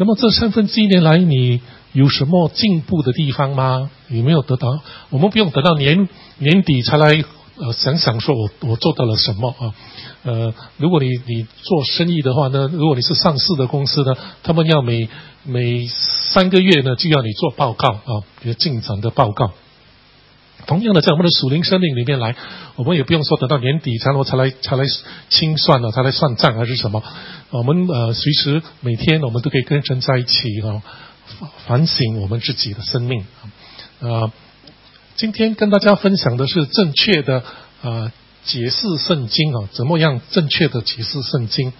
那么这三分之一年来，你有什么进步的地方吗？有没有得到？我们不用等到年年底才来呃想想说我我做到了什么啊？呃，如果你你做生意的话呢，如果你是上市的公司呢，他们要每每三个月呢就要你做报告啊，你的进展的报告。同样的，在我们的属灵生命里面来，我们也不用说等到年底才能才来才来清算了，才来算账还是什么。我们呃随时每天我们都可以跟神在一起哦，反省我们自己的生命啊。今天跟大家分享的是正确的啊解释圣经啊，怎么样正确的解释圣经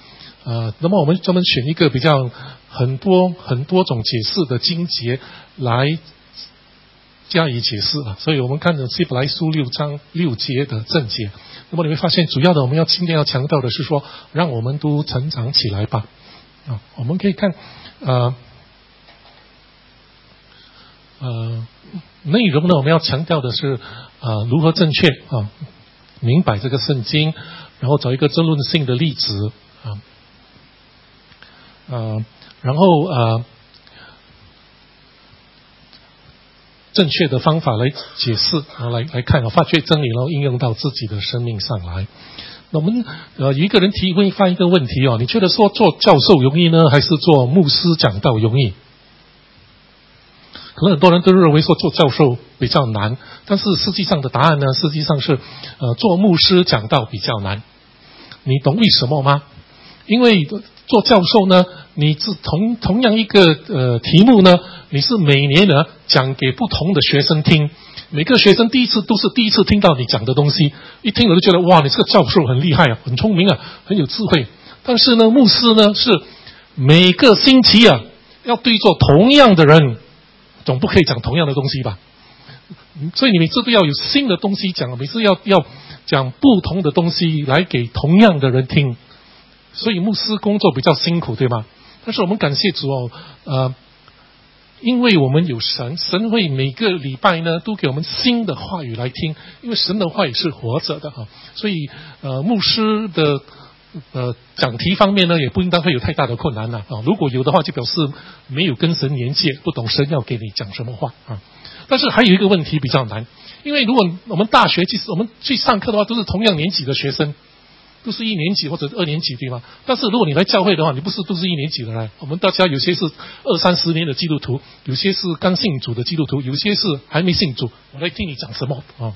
啊？那么我们专门选一个比较很多很多种解释的经节来。加以解释啊，所以我们看着希伯来书六章六节的正解，那么你会发现，主要的我们要今天要强调的是说，让我们都成长起来吧。啊，我们可以看呃呃内容呢，我们要强调的是啊如何正确啊明白这个圣经，然后找一个争论性的例子啊呃然后啊。正确的方法来解释，然后来来看啊，发掘真理，然后应用到自己的生命上来。我们呃，一个人提问发一个问题哦，你觉得说做教授容易呢，还是做牧师讲道容易？可能很多人都认为说做教授比较难，但是实际上的答案呢，实际上是呃，做牧师讲道比较难。你懂为什么吗？因为做教授呢，你是同同样一个呃题目呢。你是每年呢讲给不同的学生听，每个学生第一次都是第一次听到你讲的东西，一听我就觉得哇，你这个教授很厉害啊，很聪明啊，很有智慧。但是呢，牧师呢是每个星期啊要对着同样的人，总不可以讲同样的东西吧？所以你每次都要有新的东西讲，每次要要讲不同的东西来给同样的人听。所以牧师工作比较辛苦，对吗？但是我们感谢主哦，呃。因为我们有神，神会每个礼拜呢都给我们新的话语来听。因为神的话语是活着的哈，所以呃牧师的呃讲题方面呢也不应当会有太大的困难了啊。如果有的话，就表示没有跟神连接，不懂神要给你讲什么话啊。但是还有一个问题比较难，因为如果我们大学即使我们去上课的话，都是同样年级的学生。都是一年级或者二年级对吗？但是如果你来教会的话，你不是都是一年级的来？我们大家有些是二三十年的基督徒，有些是刚信主的基督徒，有些是还没信主。我来听你讲什么啊？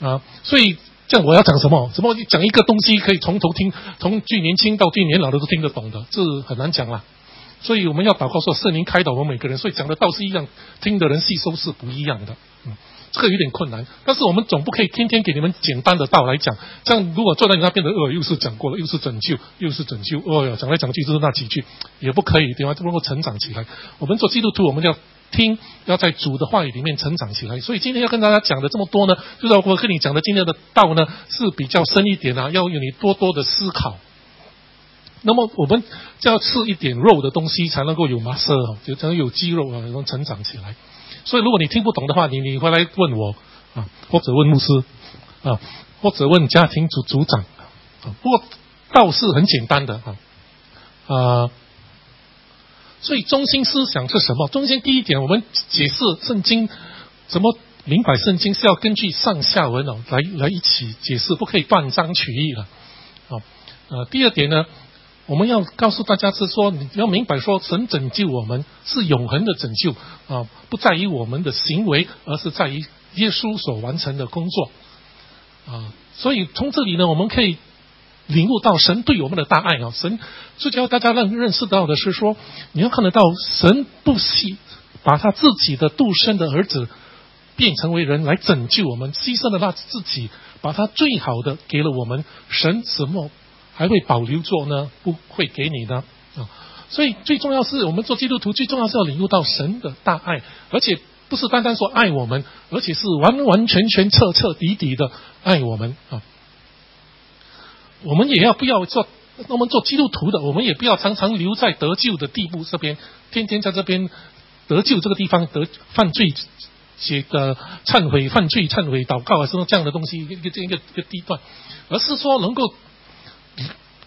啊，所以这样我要讲什么？怎么讲一个东西可以从头听，从最年轻到最年老的都听得懂的，这很难讲啦。所以我们要祷告说圣灵开导我们每个人，所以讲的道是一样，听的人吸收是不一样的。嗯。这个有点困难，但是我们总不可以天天给你们简单的道来讲。这样如果坐在你那边的，哦，又是讲过了，又是拯救，又是拯救，哦哟，讲来讲去就是那几句，也不可以，对吧？不能够成长起来。我们做基督徒，我们要听，要在主的话语里面成长起来。所以今天要跟大家讲的这么多呢，就是我跟你讲的今天的道呢是比较深一点啊，要有你多多的思考。那么我们就要吃一点肉的东西，才能够有麻色，就才能有肌肉啊，能成长起来。所以，如果你听不懂的话，你你回来问我啊，或者问牧师啊，或者问家庭组组长啊。不过倒是很简单的啊啊。所以中心思想是什么？中心第一点，我们解释圣经，怎么明白圣经是要根据上下文哦来来一起解释，不可以断章取义了啊。呃，第二点呢？我们要告诉大家是说，你要明白说，神拯救我们是永恒的拯救啊，不在于我们的行为，而是在于耶稣所完成的工作啊。所以从这里呢，我们可以领悟到神对我们的大爱啊。神是教大家认认识到的是说，你要看得到神不惜把他自己的独生的儿子变成为人来拯救我们，牺牲了他自己，把他最好的给了我们。神什么？还会保留做呢？不会给你的啊！所以最重要是我们做基督徒，最重要是要领悟到神的大爱，而且不是单单说爱我们，而且是完完全全、彻彻底底的爱我们啊！我们也要不要做？我们做基督徒的，我们也不要常常留在得救的地步这边，天天在这边得救这个地方得犯罪写的忏悔、犯罪忏悔、祷告啊什么这样的东西一个这一个一个地段，而是说能够。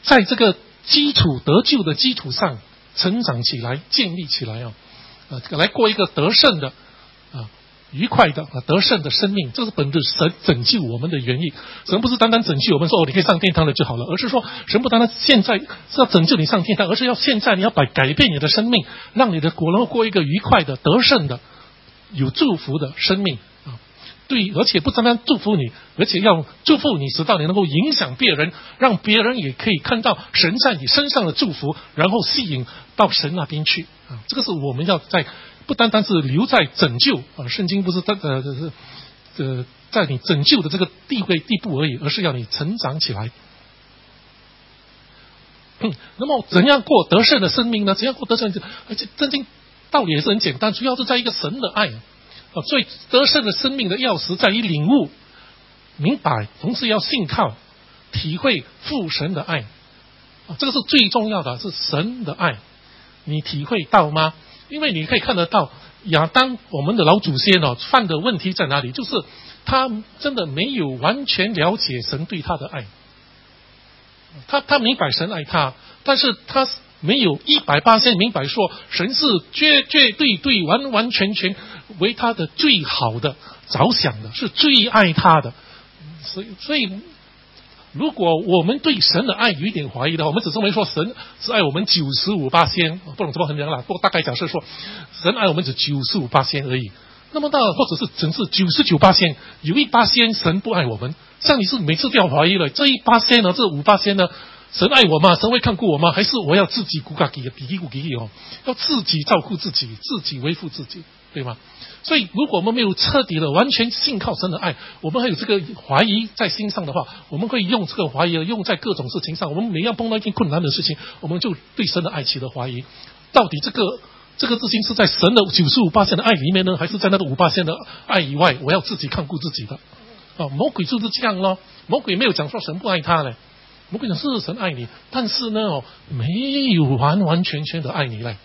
在这个基础得救的基础上，成长起来、建立起来啊，啊，来过一个得胜的啊。愉快的啊，得胜的生命，这是本着神拯救我们的原因。神不是单单拯救我们，说哦你可以上天堂了就好了，而是说神不单单现在是要拯救你上天堂，而是要现在你要把改变你的生命，让你的果能过一个愉快的、得胜的、有祝福的生命。对，而且不单单祝福你，而且要祝福你，直到你能够影响别人，让别人也可以看到神在你身上的祝福，然后吸引到神那边去啊。这个是我们要在。不单单是留在拯救啊，圣经不是在呃是呃在你拯救的这个地位地步而已，而是要你成长起来。嗯，那么怎样过得胜的生命呢？怎样过得胜？而且圣经道理也是很简单，主要是在一个神的爱啊。所以得胜的生命的钥匙在于领悟、明白，同时要信靠、体会父神的爱啊，这个是最重要的，是神的爱，你体会到吗？因为你可以看得到亚当，我们的老祖先哦，犯的问题在哪里？就是他真的没有完全了解神对他的爱。他他明白神爱他，但是他没有一百八千明白说神是绝绝对对完完全全为他的最好的着想的，是最爱他的。所以所以。如果我们对神的爱有一点怀疑的话，我们只是没说神只爱我们九十五八仙，不能这么衡量了。不过大概假设说，神爱我们只九十五八仙而已。那么到或者是只是九十九八仙，有一八仙神不爱我们，像你是每次都要怀疑了。这一八仙呢，这五八仙呢，神爱我吗？神会看顾我吗？还是我要自己骨嘎给比一骨给一哦，要自己照顾自己，自己维护自己，对吗？所以，如果我们没有彻底的完全信靠神的爱，我们还有这个怀疑在心上的话，我们会用这个怀疑用在各种事情上。我们每样碰到一件困难的事情，我们就对神的爱起了怀疑。到底这个这个自信是在神的九十五八线的爱里面呢，还是在那个五八线的爱以外？我要自己看顾自己的。啊，魔鬼就是这样咯。魔鬼没有讲说神不爱他嘞，魔鬼讲是神爱你，但是呢，哦，没有完完全全的爱你嘞。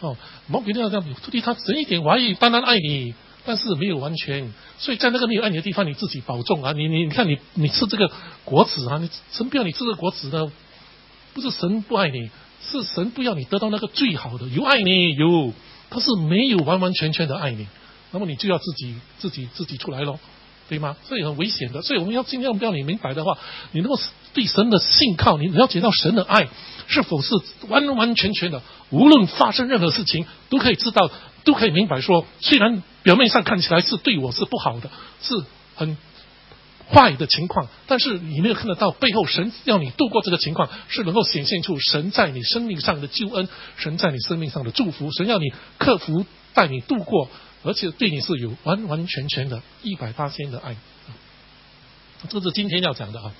哦，毛鬼那样这样，对他神一点怀疑，当然爱你，但是没有完全。所以在那个没有爱你的地方，你自己保重啊！你你你看你你吃这个果子啊，你神不要你吃这个果子呢，不是神不爱你，是神不要你得到那个最好的。有爱你有，他是没有完完全全的爱你，那么你就要自己自己自己出来喽。对吗？所以很危险的，所以我们要尽量不要你明白的话，你能够对神的信靠，你了解到神的爱是否是完完全全的，无论发生任何事情，都可以知道，都可以明白。说虽然表面上看起来是对我是不好的，是很坏的情况，但是你没有看得到背后神要你度过这个情况，是能够显现出神在你生命上的救恩，神在你生命上的祝福，神要你克服，带你度过。而且对你是有完完全全的一百八千的爱，这是今天要讲的啊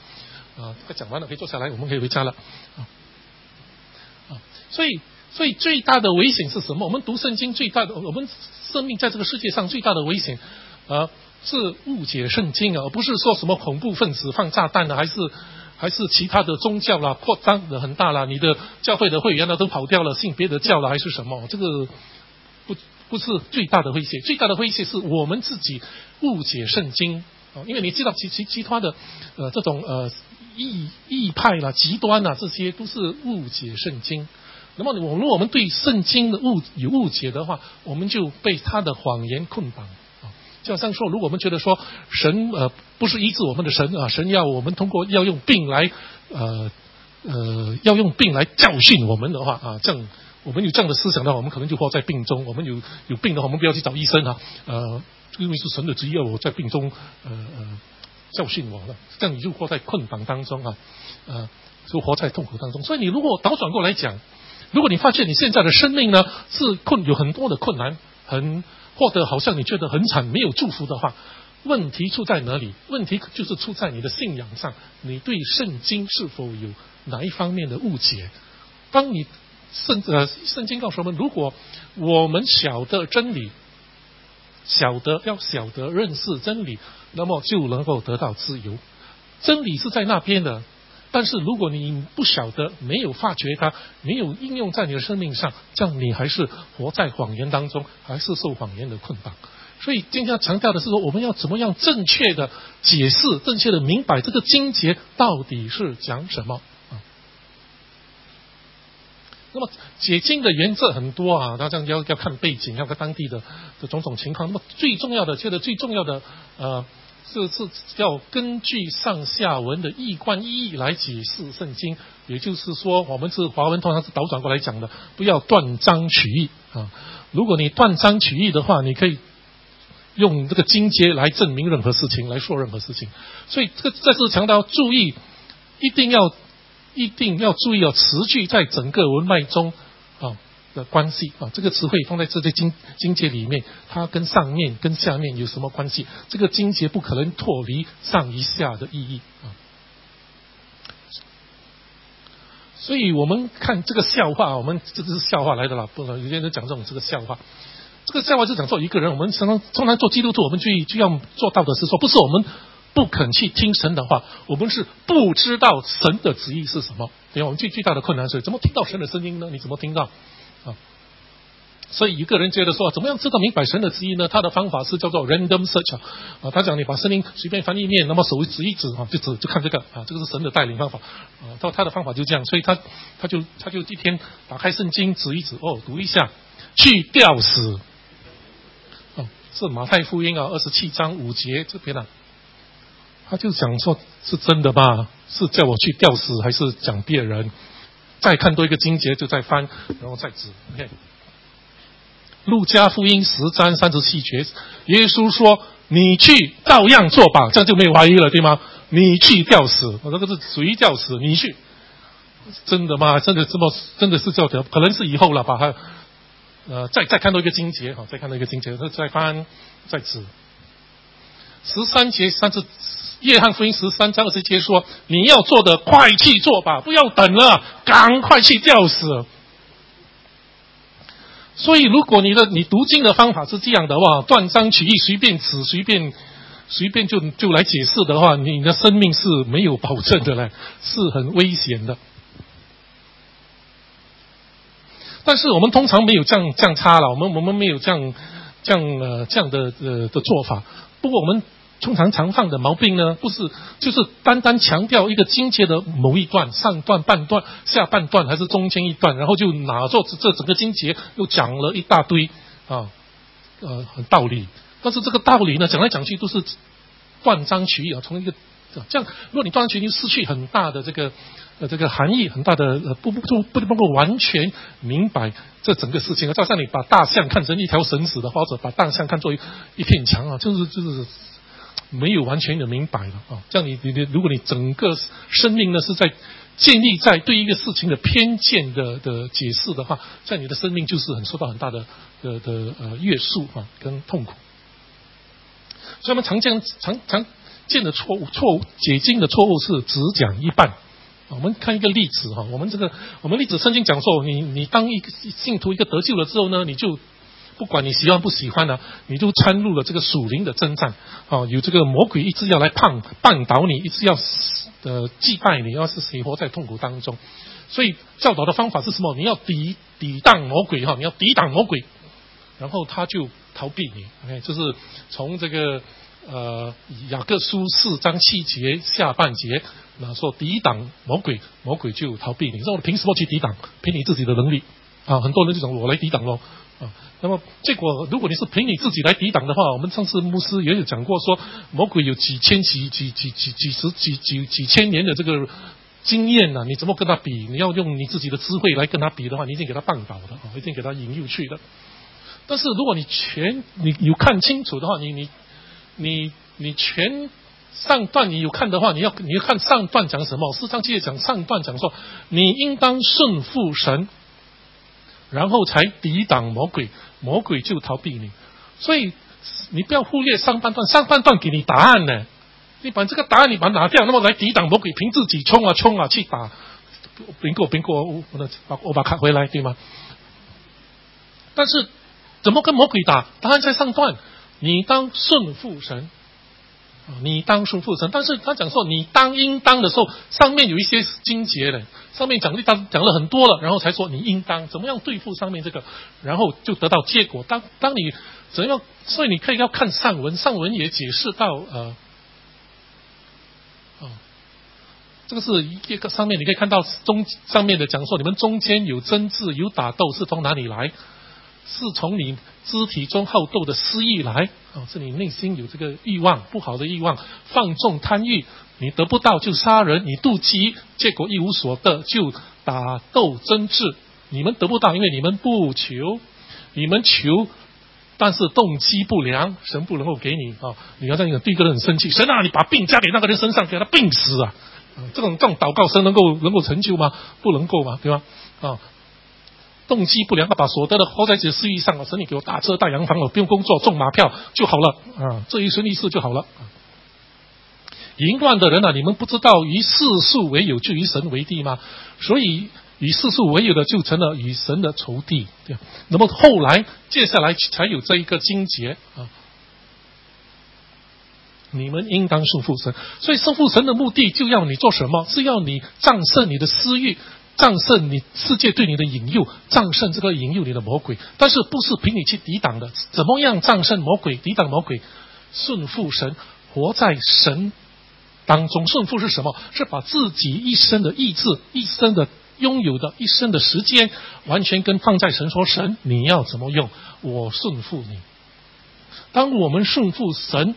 啊，快讲完了，可以坐下来，我们可以回家了啊，所以所以最大的危险是什么？我们读圣经最大的，我们生命在这个世界上最大的危险啊，是误解圣经啊，而不是说什么恐怖分子放炸弹的，还是还是其他的宗教啦扩张的很大啦，你的教会的会员呢都跑掉了，信别的教了，还是什么？这个不。不是最大的威胁，最大的威胁是我们自己误解圣经啊！因为你知道，其其其他的呃这种呃异异派啦、极端啦，这些都是误解圣经。那么，我如果我们对圣经的误有误解的话，我们就被他的谎言捆绑啊！就好像说，如果我们觉得说神呃不是医治我们的神啊，神要我们通过要用病来呃呃要用病来教训我们的话啊，这样。我们有这样的思想的话，我们可能就活在病中。我们有有病的话，我们不要去找医生啊。呃，因为是神的旨意，我在病中呃呃教训我了，这样你就活在困绑当中啊，呃，就活在痛苦当中。所以你如果倒转过来讲，如果你发现你现在的生命呢是困有很多的困难，很或者好像你觉得很惨，没有祝福的话，问题出在哪里？问题就是出在你的信仰上，你对圣经是否有哪一方面的误解？当你圣呃，圣经告诉我们，如果我们晓得真理，晓得要晓得认识真理，那么就能够得到自由。真理是在那边的，但是如果你不晓得，没有发觉它，没有应用在你的生命上，这样你还是活在谎言当中，还是受谎言的捆绑。所以今天要强调的是说，我们要怎么样正确的解释，正确的明白这个经节到底是讲什么啊。那么解经的原则很多啊，那这样要要看背景，要看当地的的种种情况。那么最重要的，觉得最重要的呃，这是要根据上下文的义观意义来解释圣经。也就是说，我们是华文通常是倒转过来讲的，不要断章取义啊。如果你断章取义的话，你可以用这个经节来证明任何事情，来说任何事情。所以这个这是强调注意，一定要一定要注意哦，词句在整个文脉中啊的关系啊，这个词汇放在这些经经节里面，它跟上面跟下面有什么关系？这个经节不可能脱离上一下的意义啊。所以我们看这个笑话，我们这是笑话来的啦，不能有些人讲这种这个笑话。这个笑话是讲说一个人，我们常常通常做基督徒，我们最就要做到的是说，不是我们不肯去听神的话，我们是不知道神的旨意是什么。对，我们最最大的困难是怎么听到神的声音呢？你怎么听到啊？所以一个人觉得说，怎么样知道明白神的旨意呢？他的方法是叫做 random search 啊。他讲你把声音随便翻一面，那么手指一指啊，就指就看这个啊，这个是神的带领方法啊。他他的方法就这样，所以他他就他就一天打开圣经指一指哦，读一下，去吊死。哦，是马太福音啊，二十七章五节这边啊，他就讲说是真的吧？是叫我去吊死，还是讲别人？再看多一个经节，就再翻，然后再指。OK。路加福音十章三十七节，耶稣说：“你去照样做吧，这样就没有怀疑了，对吗？你去吊死，我这个是属于吊死，你去，真的吗？真的这么真的是叫的？可能是以后了，把它呃再再看到一个经节，哈，再看到一个经节，再再翻再指十三节三十，约翰福音十三章二十节说：你要做的，快去做吧，不要等了，赶快去吊死。”所以，如果你的你读经的方法是这样的话，断章取义，随便指，随便随便就就来解释的话，你的生命是没有保证的嘞，是很危险的。但是我们通常没有这样这样差了，我们我们没有这样这样呃这样的呃的做法。不过我们。通常常犯的毛病呢，不是就是单单强调一个经节的某一段，上段、半段、下半段，还是中间一段，然后就拿做这整个经节又讲了一大堆啊呃道理。但是这个道理呢，讲来讲去都是断章取义啊，从一个这样，如果你断章取义，失去很大的这个呃这个含义，很大的不不不不能够完全明白这整个事情啊。就像你把大象看成一条绳子的，或者把大象看作一一片墙啊，就是就是。没有完全的明白了啊！这样你你你，如果你整个生命呢是在建立在对一个事情的偏见的的解释的话，在你的生命就是很受到很大的的的呃约束啊，跟痛苦。所以我们常见常常见的错误错误解经的错误是只讲一半。我们看一个例子哈，我们这个我们例子圣经讲说，你你当一个信徒一个得救了之后呢，你就。不管你喜欢不喜欢呢，你就参入了这个属灵的征战啊！有这个魔鬼一直要来绊绊倒你，一直要呃击败你，要是死活在痛苦当中。所以教导的方法是什么？你要抵抵挡魔鬼哈，你要抵挡魔鬼，然后他就逃避你。OK，就是从这个呃雅各书四章七节下半节那说抵挡魔鬼，魔鬼就逃避你。说凭什么去抵挡？凭你自己的能力啊！很多人就讲我来抵挡喽。啊，那么结果，如果你是凭你自己来抵挡的话，我们上次牧师也有讲过，说魔鬼有几千几几几几几十几几几千年的这个经验呢，你怎么跟他比？你要用你自己的智慧来跟他比的话，你一定给他绊倒的啊，一定给他引诱去的。但是如果你全你有看清楚的话，你你你你全上段你有看的话，你要你要看上段讲什么？四章接着讲上段讲说，你应当顺服神。然后才抵挡魔鬼，魔鬼就逃避你。所以你不要忽略上半段，上半段给你答案呢。你把这个答案你把它拿掉，那么来抵挡魔鬼，凭自己冲啊冲啊去打，苹果苹果，我我把我把卡回来，对吗？但是怎么跟魔鬼打？答案在上段，你当顺父神。你当顺父神，但是他讲说你当应当的时候，上面有一些经节的，上面讲的当讲了很多了，然后才说你应当怎么样对付上面这个，然后就得到结果。当当你怎样，所以你可以要看上文，上文也解释到呃，啊，这个是一个上面你可以看到中上面的讲说，你们中间有争执、有打斗，是从哪里来？是从你肢体中好斗的私欲来啊，是你内心有这个欲望，不好的欲望，放纵贪欲，你得不到就杀人，你妒忌，结果一无所得就打斗争执。你们得不到，因为你们不求，你们求，但是动机不良，神不能够给你啊。你要这样，第一个人很生气，神啊，你把病加给那个人身上，给他病死啊！这种这种祷告神能够能够成就吗？不能够嘛，对吧？啊。动机不良，把所得的花在己的私欲上了。神，你给我大车大洋房，我不用工作，中马票就好了啊！这一生一世就好了。淫乱的人啊，你们不知道以世俗为友，就以神为敌吗？所以以世俗为友的，就成了与神的仇敌。对，那么后来接下来才有这一个经节啊。你们应当顺服神，所以顺服神的目的，就要你做什么？是要你战胜你的私欲。战胜你世界对你的引诱，战胜这个引诱你的魔鬼，但是不是凭你去抵挡的？怎么样战胜魔鬼、抵挡魔鬼？顺服神，活在神当中。顺服是什么？是把自己一生的意志、一生的拥有的一生的时间，完全跟放在神说：“神，你要怎么用，我顺服你。”当我们顺服神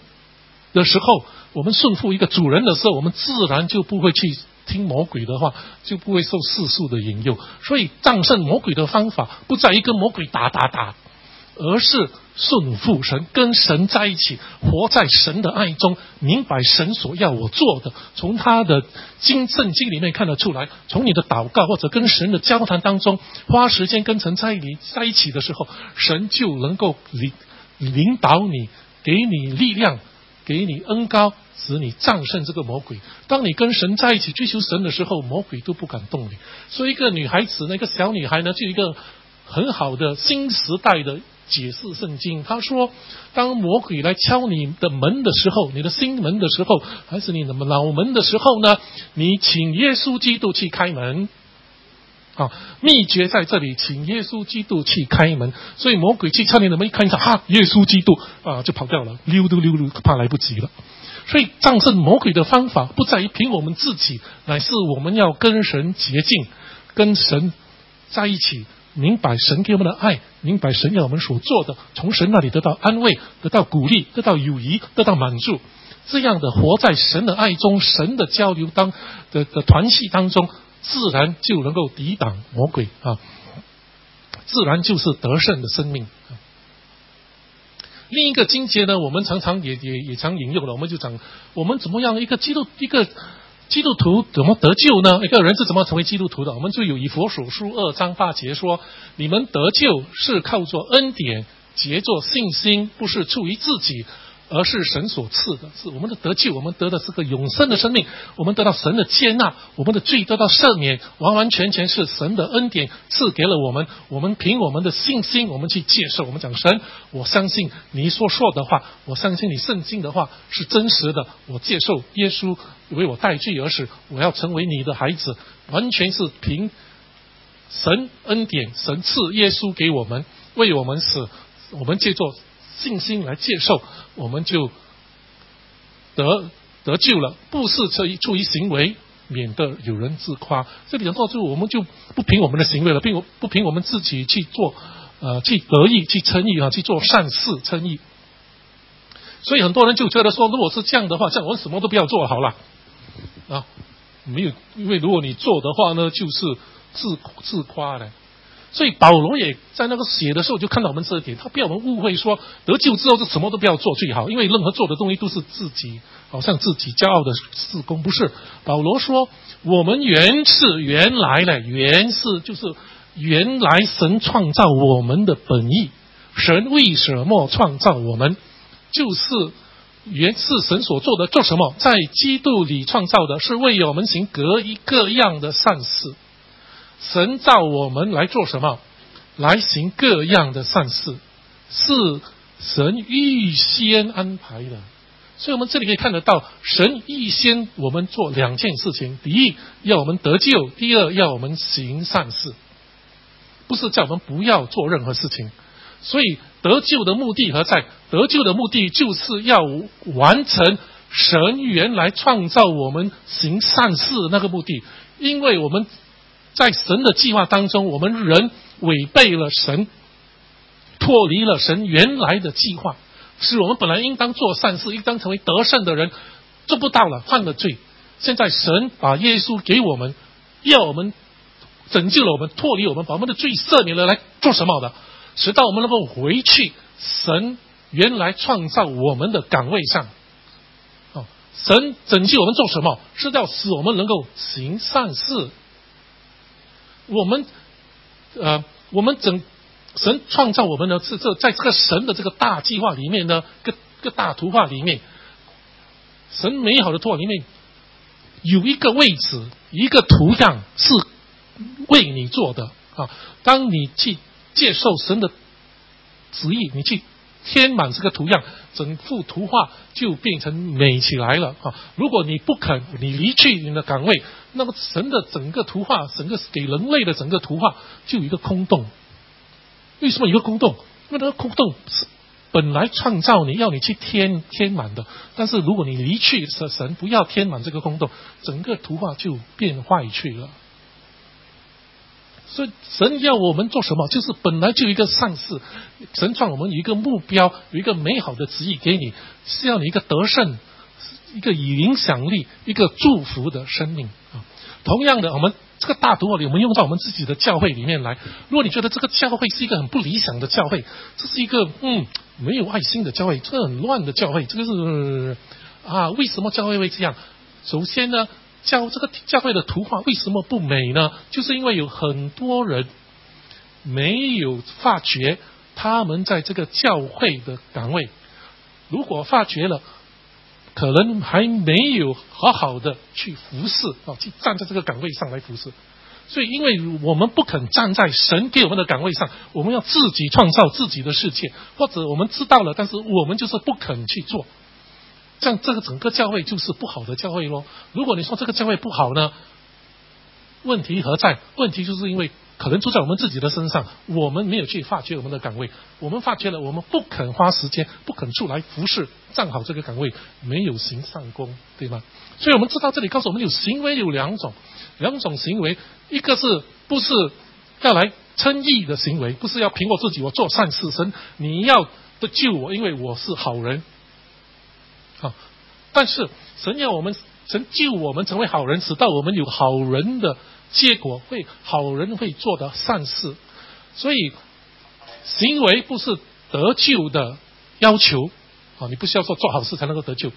的时候，我们顺服一个主人的时候，我们自然就不会去。听魔鬼的话，就不会受世俗的引诱。所以战胜魔鬼的方法，不在于跟魔鬼打打打，而是顺服神，跟神在一起，活在神的爱中，明白神所要我做的。从他的经圣经里面看得出来，从你的祷告或者跟神的交谈当中，花时间跟神在你在一起的时候，神就能够领领导你，给你力量，给你恩高。使你战胜这个魔鬼。当你跟神在一起追求神的时候，魔鬼都不敢动你。所以，一个女孩子，那个小女孩呢，就一个很好的新时代的解释圣经。她说，当魔鬼来敲你的门的时候，你的心门的时候，还是你的脑门的时候呢？你请耶稣基督去开门。啊，秘诀在这里，请耶稣基督去开门。所以魔鬼去敲你的门，一看一下，哈，耶稣基督啊，就跑掉了，溜都溜溜，怕来不及了。所以战胜魔鬼的方法不在于凭我们自己，乃是我们要跟神洁净，跟神在一起，明白神给我们的爱，明白神要我们所做的，从神那里得到安慰，得到鼓励，得到友谊，得到满足。这样的活在神的爱中，神的交流当的的团系当中，自然就能够抵挡魔鬼啊，自然就是得胜的生命。另一个境界呢，我们常常也也也常引用了，我们就讲我们怎么样一个基督一个基督徒怎么得救呢？一个人是怎么成为基督徒的？我们就有以佛所书二章八节说：你们得救是靠做恩典，结作信心，不是出于自己。而是神所赐的，是我们的得救，我们得的是个永生的生命，我们得到神的接纳，我们的罪得到赦免，完完全全是神的恩典赐给了我们。我们凭我们的信心，我们去接受。我们讲神，我相信你所说的话，我相信你圣经的话是真实的。我接受耶稣为我代罪而死，我要成为你的孩子，完全是凭神恩典，神赐耶稣给我们，为我们死，我们借做。信心来接受，我们就得得救了。不是出于出于行为，免得有人自夸。这里讲到最后，我们就不凭我们的行为了，并不凭我们自己去做，呃，去得意、去称意啊，去做善事称意。所以很多人就觉得说，如果是这样的话，这样我什么都不要做好了啊，没有，因为如果你做的话呢，就是自自夸的。所以保罗也在那个写的时候就看到我们这一点，他不要我们误会说得救之后就什么都不要做最好，因为任何做的东西都是自己好像自己骄傲的事工，不是？保罗说我们原是原来的原是就是原来神创造我们的本意，神为什么创造我们？就是原是神所做的，做什么？在基督里创造的是为我们行各一各样的善事。神造我们来做什么？来行各样的善事，是神预先安排的。所以，我们这里可以看得到，神预先我们做两件事情：第一，要我们得救；第二，要我们行善事。不是叫我们不要做任何事情。所以，得救的目的何在？得救的目的就是要完成神原来创造我们行善事的那个目的，因为我们在神的计划当中，我们人违背了神，脱离了神原来的计划，是我们本来应当做善事，应当成为得胜的人，做不到了，犯了罪。现在神把耶稣给我们，要我们拯救了我们，脱离我们，把我们的罪赦免了，来做什么的？使到我们能够回去神原来创造我们的岗位上。神拯救我们做什么？是要使我们能够行善事。我们，呃，我们整神创造我们呢，是这在这个神的这个大计划里面呢，个个大图画里面，神美好的图画里面。有一个位置，一个图样是为你做的啊！当你去接受神的旨意，你去填满这个图样，整幅图画就变成美起来了啊！如果你不肯，你离去你的岗位，那么神的整个图画，整个给人类的整个图画就有一个空洞。为什么一个空洞？因为那个空洞是。本来创造你要你去填填满的，但是如果你离去，神神不要填满这个空洞，整个图画就变坏去了。所以神要我们做什么？就是本来就一个善事，神创我们一个目标，有一个美好的旨意给你，是要你一个得胜，一个以影响力，一个祝福的生命啊。同样的，我们。这个大图画里，我们用到我们自己的教会里面来。如果你觉得这个教会是一个很不理想的教会，这是一个嗯没有爱心的教会，这个很乱的教会，这个是啊，为什么教会会这样？首先呢，教这个教会的图画为什么不美呢？就是因为有很多人没有发觉他们在这个教会的岗位，如果发觉了。可能还没有好好的去服侍啊，去站在这个岗位上来服侍。所以，因为我们不肯站在神给我们的岗位上，我们要自己创造自己的世界，或者我们知道了，但是我们就是不肯去做，像这个整个教会就是不好的教会咯。如果你说这个教会不好呢，问题何在？问题就是因为。可能出在我们自己的身上，我们没有去发掘我们的岗位，我们发觉了，我们不肯花时间，不肯出来服侍，站好这个岗位，没有行善功，对吗？所以我们知道这里告诉我们，有行为有两种，两种行为，一个是不是要来称义的行为，不是要凭我自己，我做善事，神你要的救我，因为我是好人，好，但是神要我们，神救我们成为好人，使到我们有好人的。结果会好人会做的善事，所以行为不是得救的要求啊！你不需要说做好事才能够得救，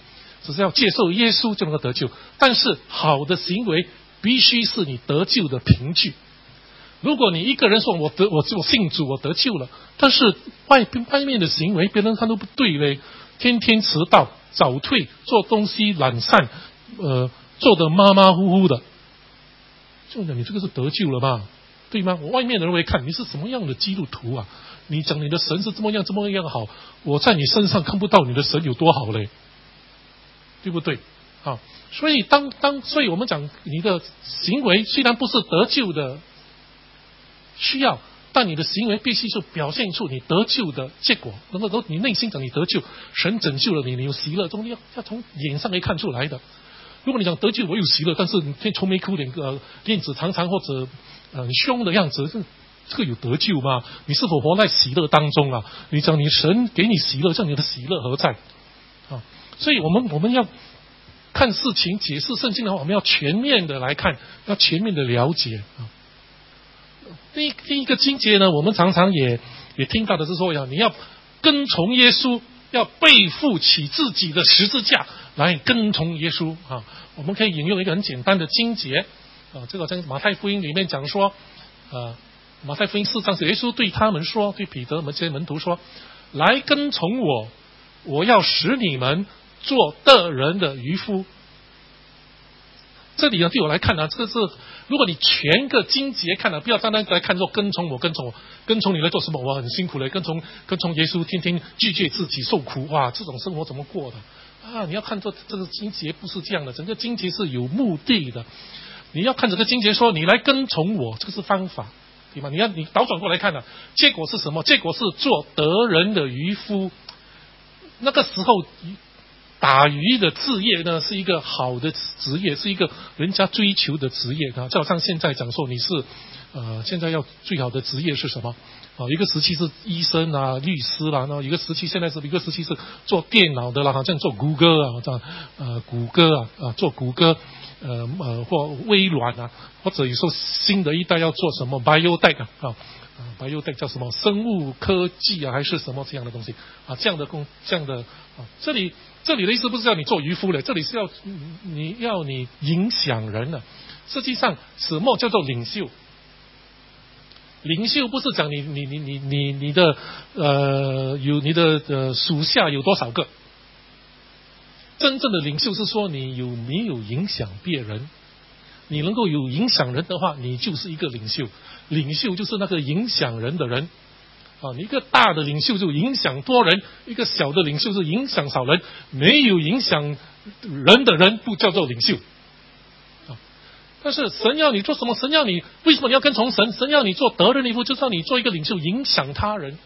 只是要接受耶稣就能够得救。但是好的行为必须是你得救的凭据。如果你一个人说我得我我信主我得救了，但是外边外面的行为别人看都不对嘞，天天迟到早退做东西懒散，呃，做的马马虎虎的。就讲你这个是得救了吧，对吗？我外面的人会看你是什么样的基督徒啊？你讲你的神是这么样这么样好，我在你身上看不到你的神有多好嘞，对不对？啊，所以当当，所以我们讲你的行为虽然不是得救的需要，但你的行为必须是表现出你得救的结果，那么都你内心讲你得救，神拯救了你，你有喜乐，中要要从脸上可以看出来的。如果你讲得救，我有喜乐，但是你愁眉苦脸、呃面子常常或者很凶的样子，这这个有得救吗？你是否活在喜乐当中啊？你讲你神给你喜乐，这你的喜乐何在？啊，所以我们我们要看事情、解释圣经的话，我们要全面的来看，要全面的了解啊。第第一个经节呢，我们常常也也听到的是说，要你要跟从耶稣。要背负起自己的十字架来跟从耶稣啊！我们可以引用一个很简单的经节啊，这个在马太福音里面讲说，啊，马太福音四章是耶稣对他们说，对彼得我们这些门徒说，来跟从我，我要使你们做的人的渔夫。这里呢，对我来看呢，这是如果你全个经节看了，不要单单来看说跟从我，跟从我，跟从你来做什么？我很辛苦的，跟从跟从耶稣，天天拒绝自己受苦，哇，这种生活怎么过的？啊，你要看作这个金节不是这样的，整个经节是有目的的。你要看整个金节说，你来跟从我，这个是方法，对吗？你要你倒转过来看呢，结果是什么？结果是做得人的渔夫。那个时候。打鱼的职业呢是一个好的职业，是一个人家追求的职业啊。就好像现在讲说你是呃，现在要最好的职业是什么？啊，一个时期是医生啊、律师啦，那一个时期现在是一个时期是做电脑的啦，好像做谷歌啊，这样呃，谷歌啊啊，做谷歌呃呃或微软啊，或者有时候新的一代要做什么 biotech 啊。啊，白又带叫什么生物科技啊，还是什么这样的东西啊？这样的工，这样的啊，这里这里的意思不是叫你做渔夫嘞，这里是要你要你影响人的。实际上，什么叫做领袖？领袖不是讲你你你你你你的呃有你的呃属下有多少个？真正的领袖是说你有没有影响别人？你能够有影响人的话，你就是一个领袖。领袖就是那个影响人的人啊！你一个大的领袖就影响多人，一个小的领袖是影响少人。没有影响人的人不叫做领袖！但是神要你做什么？神要你为什么你要跟从神？神要你做得人的一夫，就是要你做一个领袖，影响他人，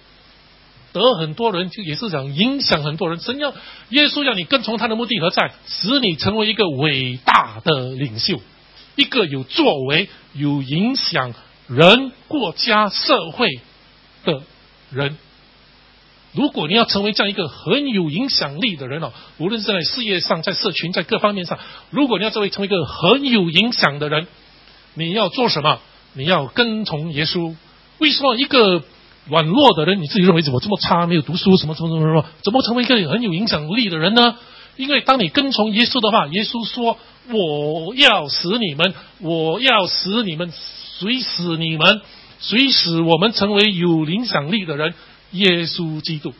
得很多人，就也是讲影响很多人。神要耶稣要你跟从他的目的何在？使你成为一个伟大的领袖，一个有作为、有影响。人、国家、社会的人，如果你要成为这样一个很有影响力的人哦，无论是在事业上、在社群、在各方面上，如果你要作为成为一个很有影响的人，你要做什么？你要跟从耶稣。为什么一个软弱的人，你自己认为怎么这么差，没有读书，什么什么什么什么，怎么成为一个很有影响力的人呢？因为当你跟从耶稣的话，耶稣说：“我要使你们，我要使你们。”谁使你们？谁使我们成为有影响力的人？耶稣基督。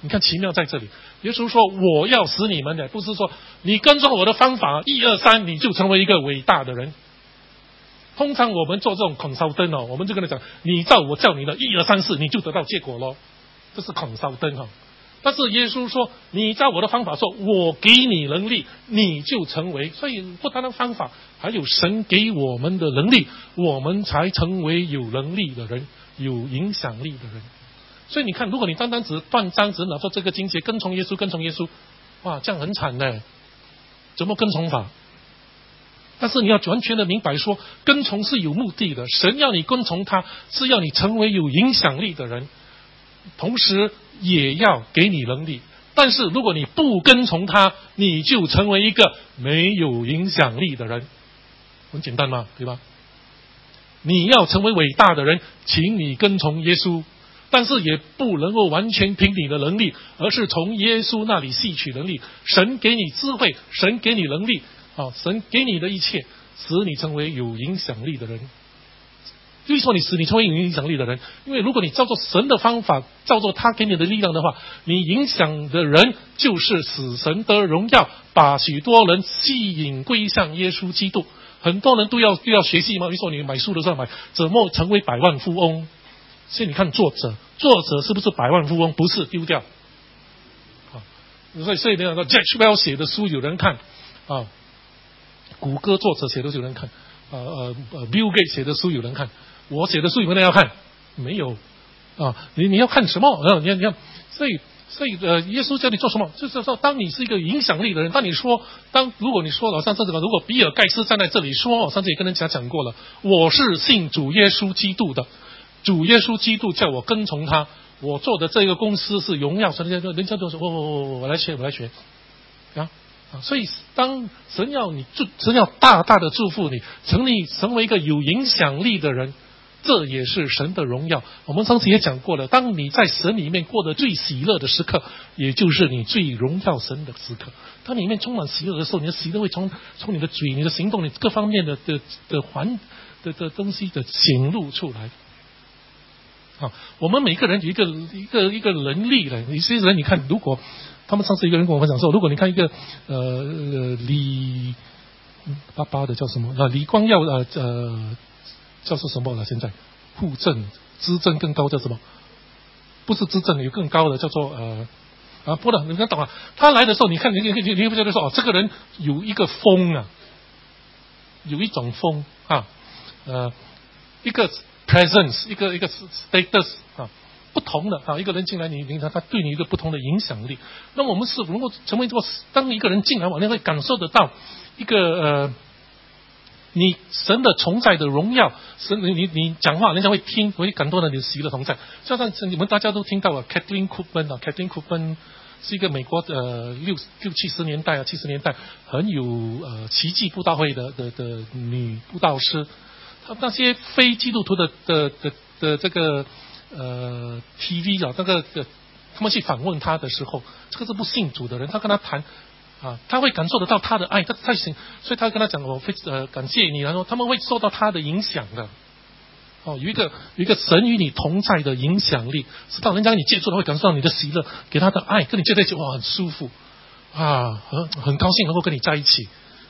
你看奇妙在这里。耶稣说：“我要使你们的，不是说你跟着我的方法，一二三，你就成为一个伟大的人。”通常我们做这种孔烧灯哦，我们就跟他讲：“你照我叫你的，一二三四，你就得到结果喽。”这是孔烧灯哈。但是耶稣说：“你照我的方法做，我给你能力，你就成为。所以不单单方法，还有神给我们的能力，我们才成为有能力的人，有影响力的人。所以你看，如果你单单只断章只拿做这个经节，跟从耶稣，跟从耶稣，哇，这样很惨呢。怎么跟从法？但是你要完全的明白，说跟从是有目的的，神要你跟从他，是要你成为有影响力的人。”同时也要给你能力，但是如果你不跟从他，你就成为一个没有影响力的人。很简单嘛，对吧？你要成为伟大的人，请你跟从耶稣，但是也不能够完全凭你的能力，而是从耶稣那里吸取能力。神给你智慧，神给你能力，啊，神给你的一切，使你成为有影响力的人。为什么你使你成为有影响力的人？因为如果你照做神的方法，照做他给你的力量的话，你影响的人就是使神的荣耀，把许多人吸引归向耶稣基督。很多人都要都要学习嘛。比如说你买书的时候买怎么成为百万富翁？所以你看作者，作者是不是百万富翁？不是丢掉。啊，所以所以那个 Jack Welch 写的书有人看啊，谷歌作者写的书有人看，呃呃呃，Bill Gates 写的书有人看。我写的书有没有人要看？没有啊！你你要看什么？啊，你看你看，所以所以呃，耶稣叫你做什么？就是说，当你是一个影响力的人，当你说，当如果你说了，像这个，如果比尔盖茨站在这里说，上次也跟人家讲过了，我是信主耶稣基督的，主耶稣基督叫我跟从他，我做的这个公司是荣耀神，人家人家都说，我我我我来学，我来学啊啊！所以当神要你祝，神要大大的祝福你，成立成为一个有影响力的人。这也是神的荣耀。我们上次也讲过了，当你在神里面过得最喜乐的时刻，也就是你最荣耀神的时刻。当里面充满喜乐的时候，你的喜乐会从从你的嘴、你的行动、你各方面的的的环的的东西的显露出来。啊，我们每个人有一个一个一个能力的。有些人你看，如果他们上次一个人跟我分享说，如果你看一个呃李巴巴的叫什么啊李光耀呃呃。叫做什么了？现在，护政、资政更高叫什么？不是资政，有更高的叫做呃啊，不了，你看懂啊？他来的时候，你看，你你你你不觉得说哦，这个人有一个风啊，有一种风啊，呃，一个 presence，一个一个 status 啊，不同的啊，一个人进来，你你看他对你一个不同的影响力。那我们是能够成为这个，当一个人进来，我们会感受得到一个呃，你神的存在的荣耀，神你你你讲话，人家会听，会感动到你的喜乐同在。就像你们大家都听到了，Kathleen Cooper 啊，Kathleen Cooper 是一个美国的六六七十年代啊，七十年代很有呃奇迹布道会的的的女布道师。那些非基督徒的的的的这个呃 TV 啊，那个的他们去访问他的时候，这个是不信主的人，他跟他谈啊，他会感受得到他的爱，他太行，所以他跟他讲，我非呃感谢你，然后他们会受到他的影响的。哦，有一个有一个神与你同在的影响力，直到人家跟你接触了会感受到你的喜乐，给他的爱，跟你接在一起哇很舒服啊，很很高兴能够跟你在一起。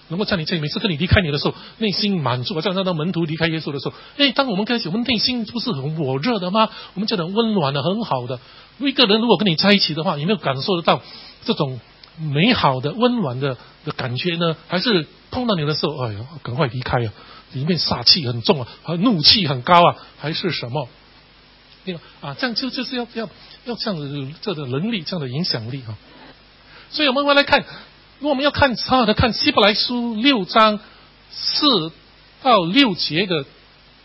能够在你这里，每次跟你离开你的时候，内心满足啊！像那门徒离开耶稣的时候，哎，当我们开始，我们内心不是很火热的吗？我们觉得温暖的，很好的。一个人如果跟你在一起的话，有没有感受得到这种美好的、温暖的的感觉呢？还是碰到你的时候，哎呀，赶快离开啊！里面煞气很重啊，怒气很高啊，还是什么？那个？啊，这样就就是要要要这样的这个能力，这样的影响力啊！所以我们回来看。如果我们要看好好的看希伯来书六章四到六节的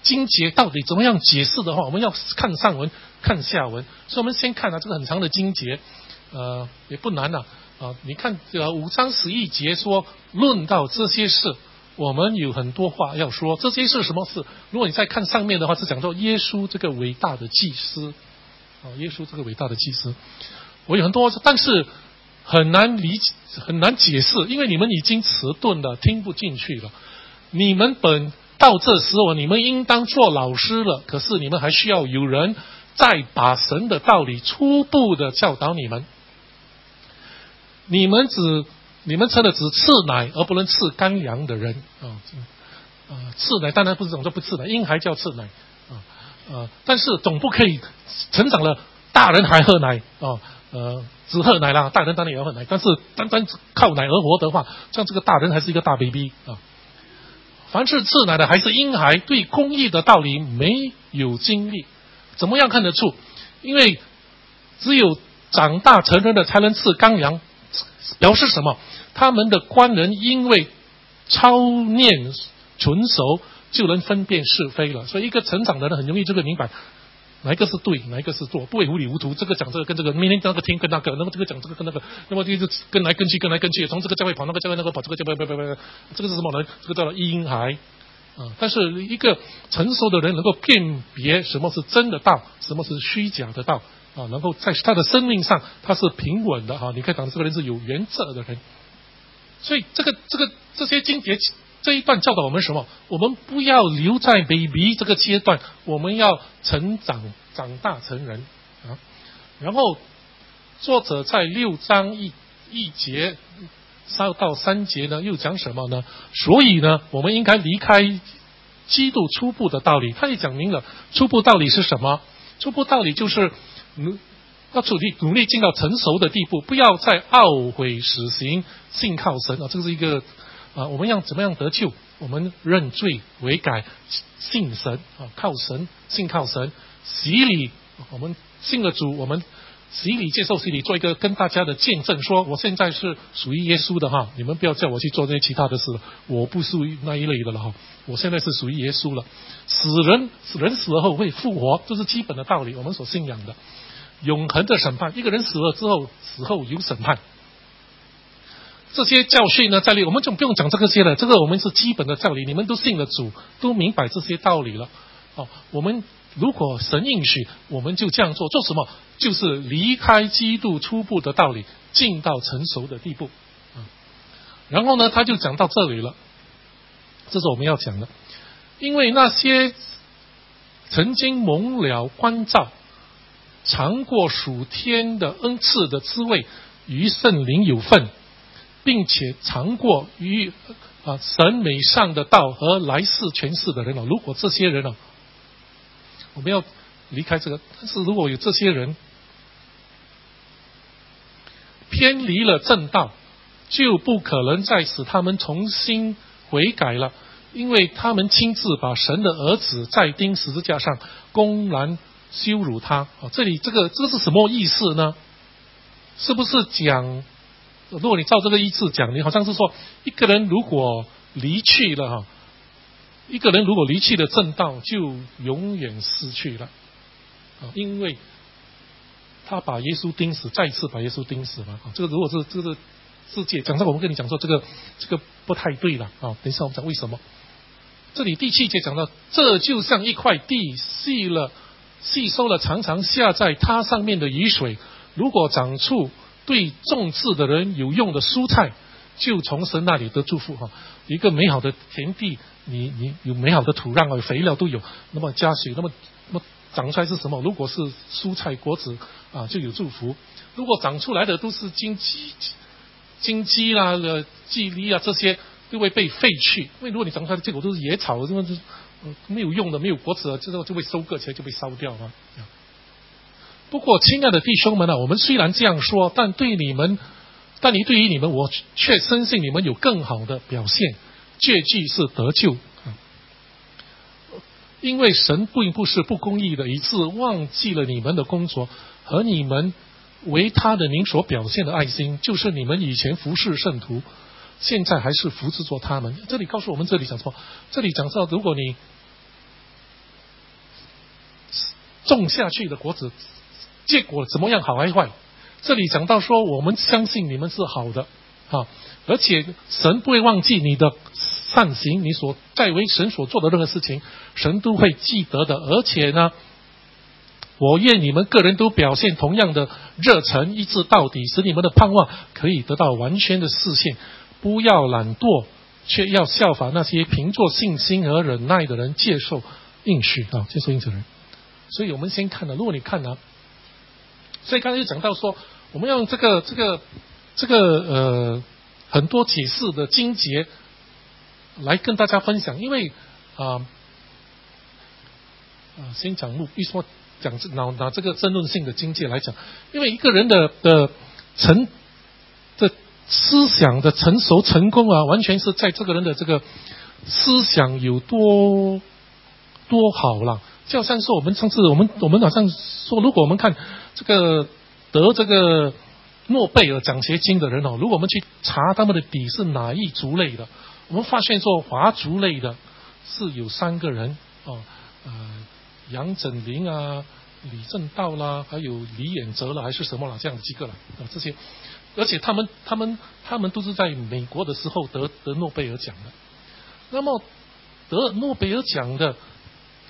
经节到底怎么样解释的话，我们要看上文看下文。所以我们先看啊，这个很长的经节，呃，也不难呐啊。你看呃五章十一节说论到这些事，我们有很多话要说。这些是什么事？如果你再看上面的话，是讲到耶稣这个伟大的祭司啊，耶稣这个伟大的祭司。我有很多，但是。很难理解，很难解释，因为你们已经迟钝了，听不进去了。你们本到这时候，你们应当做老师了，可是你们还需要有人再把神的道理初步的教导你们。你们只，你们吃的只吃奶，而不能吃干粮的人啊啊！吃奶当然不是总说不吃奶，婴孩叫吃奶啊啊！但是总不可以成长了，大人还喝奶啊。呃只喝奶啦，大人当然也要喝奶，但是单单靠奶而活的话，像这个大人还是一个大 baby 啊。凡是吃奶的还是婴孩，对公益的道理没有经历，怎么样看得出？因为只有长大成人的才能吃干粮，表示什么？他们的官人因为操念纯熟，就能分辨是非了。所以一个成长的人很容易就会明白。哪一个是对，哪一个是错？不会糊里糊涂。这个讲这个跟这个，明天那个听跟那个，那么这个讲这个跟那个，那么就直跟来跟去，跟来跟去，从这个教会跑那个教会，那个跑这个教会，不不不，这个是什么呢？这个叫做婴孩啊。但是一个成熟的人能够辨别什么是真的道，什么是虚假的道啊，能够在他的生命上他是平稳的哈。你可以讲这个人是有原则的人。所以这个这个这些经节。这一段教导我们什么？我们不要留在 baby 这个阶段，我们要成长、长大成人啊。然后作者在六章一一节三到三节呢，又讲什么呢？所以呢，我们应该离开基督初步的道理。他也讲明了初步道理是什么？初步道理就是努要努力努力进到成熟的地步，不要再懊悔死刑，信靠神啊！这是一个。啊，我们要怎么样得救？我们认罪悔改，信神啊，靠神，信靠神，洗礼。我们信了主，我们洗礼接受洗礼，做一个跟大家的见证，说我现在是属于耶稣的哈。你们不要叫我去做这些其他的事了，我不属于那一类的了哈。我现在是属于耶稣了。死人死人死了后会复活，这是基本的道理，我们所信仰的永恒的审判。一个人死了之后，死后有审判。这些教训呢，在里我们就不用讲这个些了。这个我们是基本的教理，你们都信了主，都明白这些道理了。哦，我们如果神应许，我们就这样做。做什么？就是离开基督初步的道理，进到成熟的地步。啊，然后呢，他就讲到这里了。这是我们要讲的，因为那些曾经蒙了关照、尝过属天的恩赐的滋味，与圣灵有份。并且尝过与啊审美上的道和来世诠释的人哦，如果这些人哦，我们要离开这个，但是如果有这些人偏离了正道，就不可能再使他们重新悔改了，因为他们亲自把神的儿子在钉十字架上公然羞辱他啊！这里这个这个是什么意思呢？是不是讲，如果你照这个意思讲，你好像是说一个人如果离去了哈，一个人如果离去了正道，就永远失去了啊，因为他把耶稣钉死，再一次把耶稣钉死了啊！这个如果是这个世界讲到我们跟你讲说这个这个不太对了啊！等一下我们讲为什么？这里第七节讲到，这就像一块地细了。吸收了常常下在它上面的雨水，如果长出对种植的人有用的蔬菜，就从神那里得祝福哈。一个美好的田地，你你有美好的土壤啊，肥料都有，那么加水，那么那么长出来是什么？如果是蔬菜果子啊，就有祝福；如果长出来的都是荆棘、荆棘啦、呃蒺藜啊这些，都会被废去。因为如果你长出来的结果都是野草，这么就。没有用的，没有果子，之后就被收割起来，就被烧掉了。不过，亲爱的弟兄们啊，我们虽然这样说，但对你们，但你对于你们，我却深信你们有更好的表现。借据是得救，因为神并不是不公义的，以致忘记了你们的工作和你们为他的您所表现的爱心，就是你们以前服侍圣徒。现在还是扶持着他们。这里告诉我们，这里讲什么？这里讲到，如果你种下去的果子，结果怎么样，好还坏？这里讲到说，我们相信你们是好的啊，而且神不会忘记你的善行，你所在为神所做的任何事情，神都会记得的。而且呢，我愿你们个人都表现同样的热忱，一直到底，使你们的盼望可以得到完全的实现。不要懒惰，却要效法那些凭着信心和忍耐的人，接受应许啊，接受应许的人。所以我们先看了，如果你看了，所以刚才就讲到说，我们要用这个这个这个呃很多解释的经节来跟大家分享，因为啊啊，先讲目，一说讲这拿拿这个争论性的经界来讲，因为一个人的的成的。思想的成熟成功啊，完全是在这个人的这个思想有多多好了。就像说，我们上次我们我们好像说，如果我们看这个得这个诺贝尔奖学金的人哦，如果我们去查他们的底是哪一族类的，我们发现说华族类的是有三个人哦，呃，杨振宁啊、李政道啦，还有李远哲了，还是什么了，这样的几个了啊，这些。而且他们、他们、他们都是在美国的时候得得诺贝尔奖的。那么得诺贝尔奖的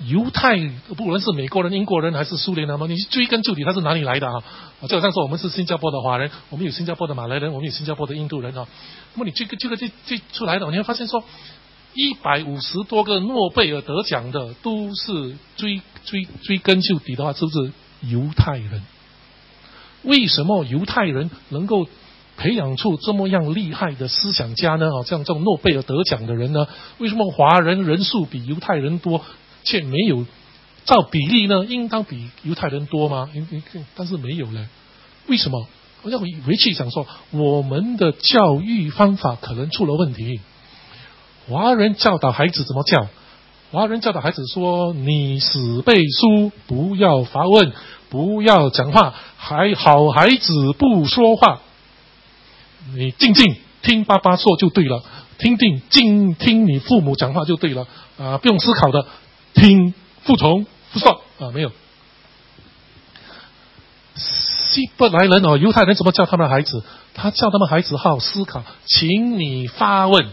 犹太，不论是美国人、英国人还是苏联人嘛，你追根究底，他是哪里来的啊？就好像说我们是新加坡的华人，我们有新加坡的马来人，我们有新加坡的印度人啊。那么你这个这个这这出来的，你会发现说，一百五十多个诺贝尔得奖的都是追追追根究底的话，是不是犹太人？为什么犹太人能够培养出这么样厉害的思想家呢？啊，像这种诺贝尔得奖的人呢？为什么华人人数比犹太人多，却没有照比例呢？应当比犹太人多吗？但是没有呢？为什么？我要回去想说，我们的教育方法可能出了问题。华人教导孩子怎么教？华人教导孩子说：“你死背书，不要发问。”不要讲话，还好孩子不说话，你静静听爸爸说就对了，听听静听你父母讲话就对了啊，不用思考的，听服从不说啊，没有。希伯来人哦，犹太人怎么叫他们的孩子？他叫他们孩子好思考，请你发问，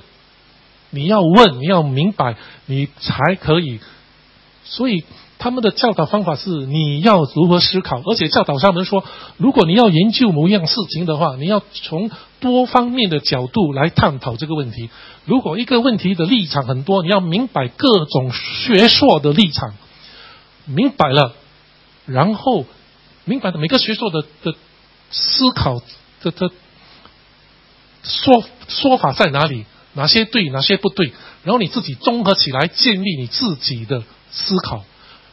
你要问，你要明白，你才可以。所以。他们的教导方法是你要如何思考，而且教导上面说，如果你要研究某样事情的话，你要从多方面的角度来探讨这个问题。如果一个问题的立场很多，你要明白各种学说的立场，明白了，然后明白了每个学说的的思考的的说说法在哪里，哪些对，哪些不对，然后你自己综合起来建立你自己的思考。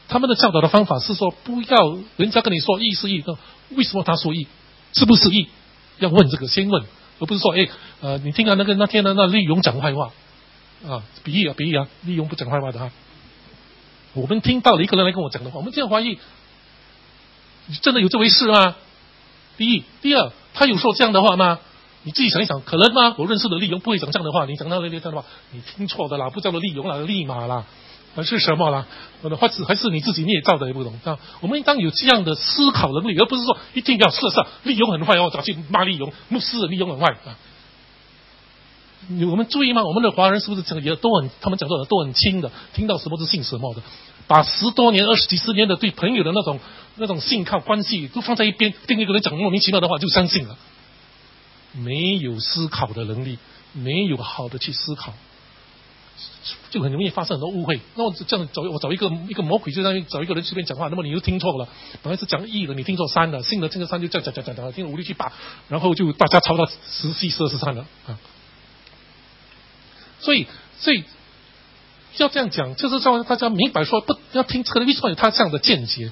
他们的教导的方法是说，不要人家跟你说义是义，为什么他说义？是不是义？要问这个，先问，而不是说，哎，呃，你听啊，那个那天的那利用讲坏话啊，比喻啊，比喻啊，利用不讲坏话的哈。我们听到了一个人来跟我讲的话，我们这样怀疑，你真的有这回事吗？第一，第二，他有说这样的话吗？你自己想一想，可能吗？我认识的利用不会讲这样的话。你讲到那那样的话，你听错的啦，不叫做利用啦，立马啦，还是什么啦？或者还是你自己捏造的也不懂啊？我们应当有这样的思考能力，而不是说一定要设上利用很坏哦，找去骂利用，牧师利用很坏啊。我们注意吗？我们的华人是不是讲也都很，他们讲的都很轻的，听到什么是信什么的，把十多年、二十几十年的对朋友的那种那种信靠关系都放在一边，听一个人讲莫名其妙的话就相信了。没有思考的能力，没有好的去思考，就很容易发生很多误会。那我这样找我找一个一个魔鬼，就当于找一个人随便讲话，那么你又听错了。本来是讲一的，你听错三的，信的听个三就讲讲讲讲讲，听了无力去把，然后就大家吵到十七、十二、十三了啊。所以，所以要这样讲，就是让大家明白说，不要听这个为什么有他这样的见解，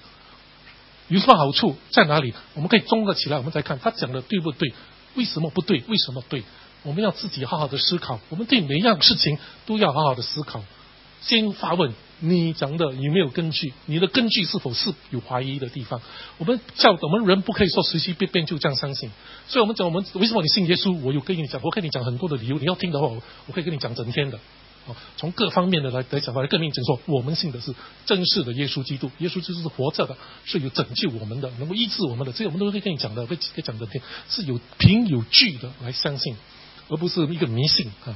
有什么好处在哪里？我们可以综合起来，我们再看他讲的对不对。为什么不对？为什么对？我们要自己好好的思考。我们对每一样事情都要好好的思考。先发问：你讲的有没有根据？你的根据是否是有怀疑的地方？我们叫我们人不可以说随随便便就这样相信。所以我们讲，我们为什么你信耶稣？我有跟你讲，我跟你讲很多的理由。你要听的话，我可以跟你讲整天的。哦，从各方面的来来讲，来更明证说，我们信的是真实的耶稣基督，耶稣基督是活着的，是有拯救我们的，能够医治我们的，这些我们都会跟你讲的，会会讲的，是有凭有据的来相信，而不是一个迷信啊。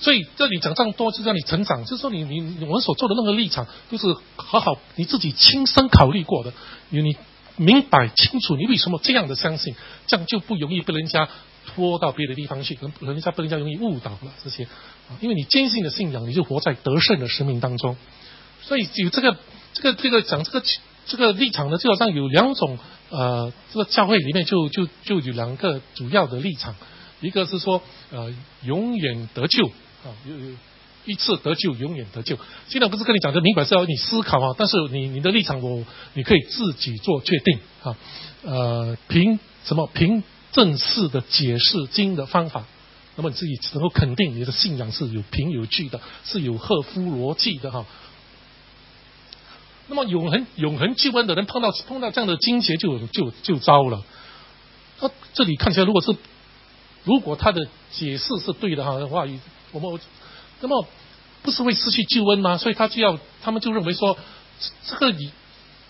所以这里讲这么多，是让你成长，就是说你你我们所做的任何立场，都是好好你自己亲身考虑过的，你明白清楚你为什么这样的相信，这样就不容易被人家。拖到别的地方去，可能人家被人家容易误导了这些啊，因为你坚信的信仰，你就活在得胜的生命当中。所以有这个这个这个讲这个这个立场呢，就好像有两种呃，这个教会里面就就就有两个主要的立场，一个是说呃永远得救啊，有有一次得救永远得救。现在不是跟你讲的明白是要你思考啊，但是你你的立场我你可以自己做决定啊，呃凭什么凭？正式的解释经的方法，那么你自己能够肯定你的信仰是有凭有据的，是有赫夫逻辑的哈。那么永恒永恒救恩的人碰到碰到这样的经节就就就糟了。他这里看起来，如果是如果他的解释是对的哈的话，我们那么不是会失去救恩吗？所以他就要他们就认为说这个。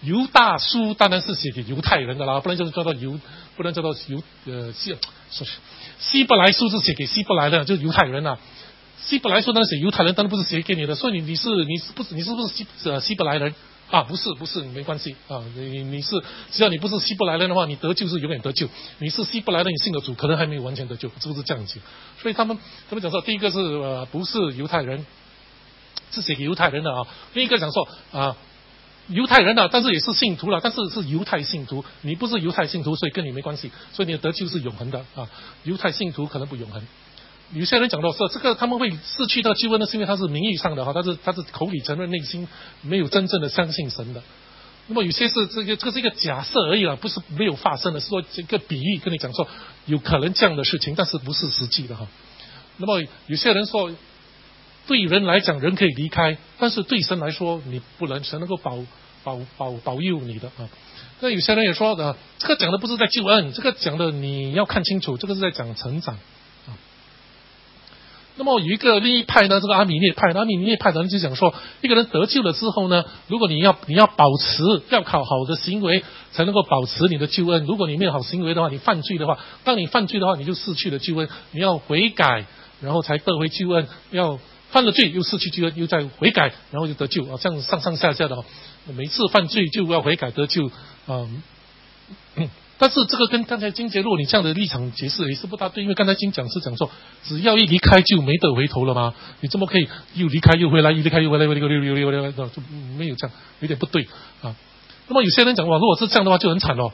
犹大书当然是写给犹太人的啦，不能就是叫做犹，不能叫做犹呃希，希伯来书是写给希伯来的，就是犹太人呐。希伯来书当然写犹太人，当然不是写给你的。所以你你是你是不是你是不是希呃希伯来人啊？不是不是，没关系啊。你你是只要你不是希伯来人的话，你得救是永远得救。你是希伯来人，你信的主可能还没有完全得救，是不是这样子？所以他们他们讲说，第一个是呃不是犹太人，是写给犹太人的啊。另一个讲说啊。犹太人啊，但是也是信徒了，但是是犹太信徒，你不是犹太信徒，所以跟你没关系，所以你的得救是永恒的啊。犹太信徒可能不永恒。有些人讲到说，这个他们会失去到救恩呢，是因为他是名义上的哈，他是他是口里承认，内心没有真正的相信神的。那么有些是这个这个是一个假设而已了，不是没有发生的，是说这个比喻跟你讲说有可能这样的事情，但是不是实际的哈。那么有些人说。对人来讲，人可以离开，但是对神来说，你不能，神能够保保保保佑你的啊。那有些人也说的，这个讲的不是在救恩，这个讲的你要看清楚，这个是在讲成长。那么有一个另一派呢，这个阿米涅派，阿米涅派的人就讲说，一个人得救了之后呢，如果你要你要保持要靠好的行为才能够保持你的救恩，如果你没有好行为的话，你犯罪的话，当你犯罪的话，你就失去了救恩，你要悔改，然后才得回救恩，要。犯了罪又失去救恩，又在悔改，然后就得救啊！这样上上下下的，每次犯罪就要悔改得救啊。但是这个跟刚才金杰洛你这样的立场解释也是不大对，因为刚才金讲是讲说，只要一离开就没得回头了吗？你这么可以又离开又回来，又离开又回来，又离开又回来，就没有这样，有点不对啊。那么有些人讲哇，如果是这样的话就很惨哦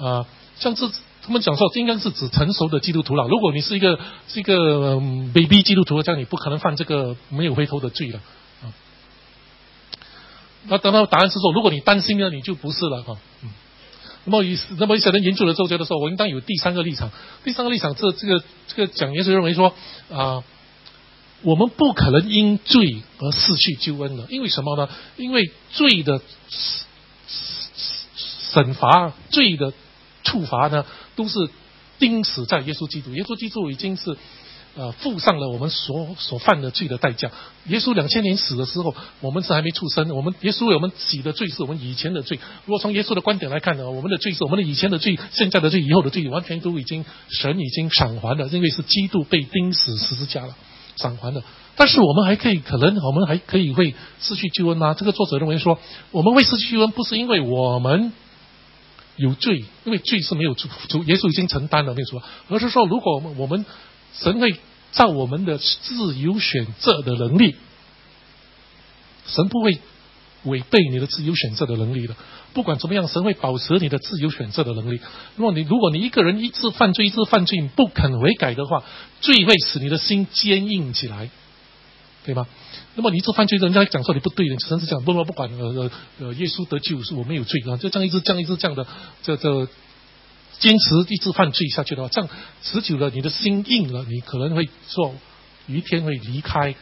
啊，像这。他们讲说，应该是指成熟的基督徒了。如果你是一个是一个 baby 基督徒，这样你不可能犯这个没有回头的罪了啊。那等到答案是说，如果你担心呢，你就不是了哈。嗯。那么一那么一些人研究了之后，觉得说我应当有第三个立场。第三个立场，这这个这个讲员是认为说啊，我们不可能因罪而失去救恩的，因为什么呢？因为罪的审罚罪的处罚呢，都是钉死在耶稣基督。耶稣基督已经是。呃，付上了我们所所犯的罪的代价。耶稣两千年死的时候，我们是还没出生。我们耶稣为我们洗的罪是我们以前的罪。如果从耶稣的观点来看呢，我们的罪是我们的以前的罪、现在的罪、以后的罪，完全都已经神已经偿还了，因为是基督被钉死十字架了，偿还了。但是我们还可以，可能我们还可以会失去救恩啊？这个作者认为说，我们会失去救恩，不是因为我们有罪，因为罪是没有主主耶稣已经承担了，没有错，而是说，如果我们我们神会。照我们的自由选择的能力，神不会违背你的自由选择的能力的。不管怎么样，神会保持你的自由选择的能力。那么你如果你一个人一直犯罪，一直犯罪，不肯悔改的话，罪会使你的心坚硬起来，对吗？那么你一直犯罪，人家讲说你不对的，神是讲不不不管呃呃呃，耶稣得救是我没有罪啊，就这样一直这样一直这样的这这。坚持一直犯罪下去的话，这样持久了，你的心硬了，你可能会说有一天会离开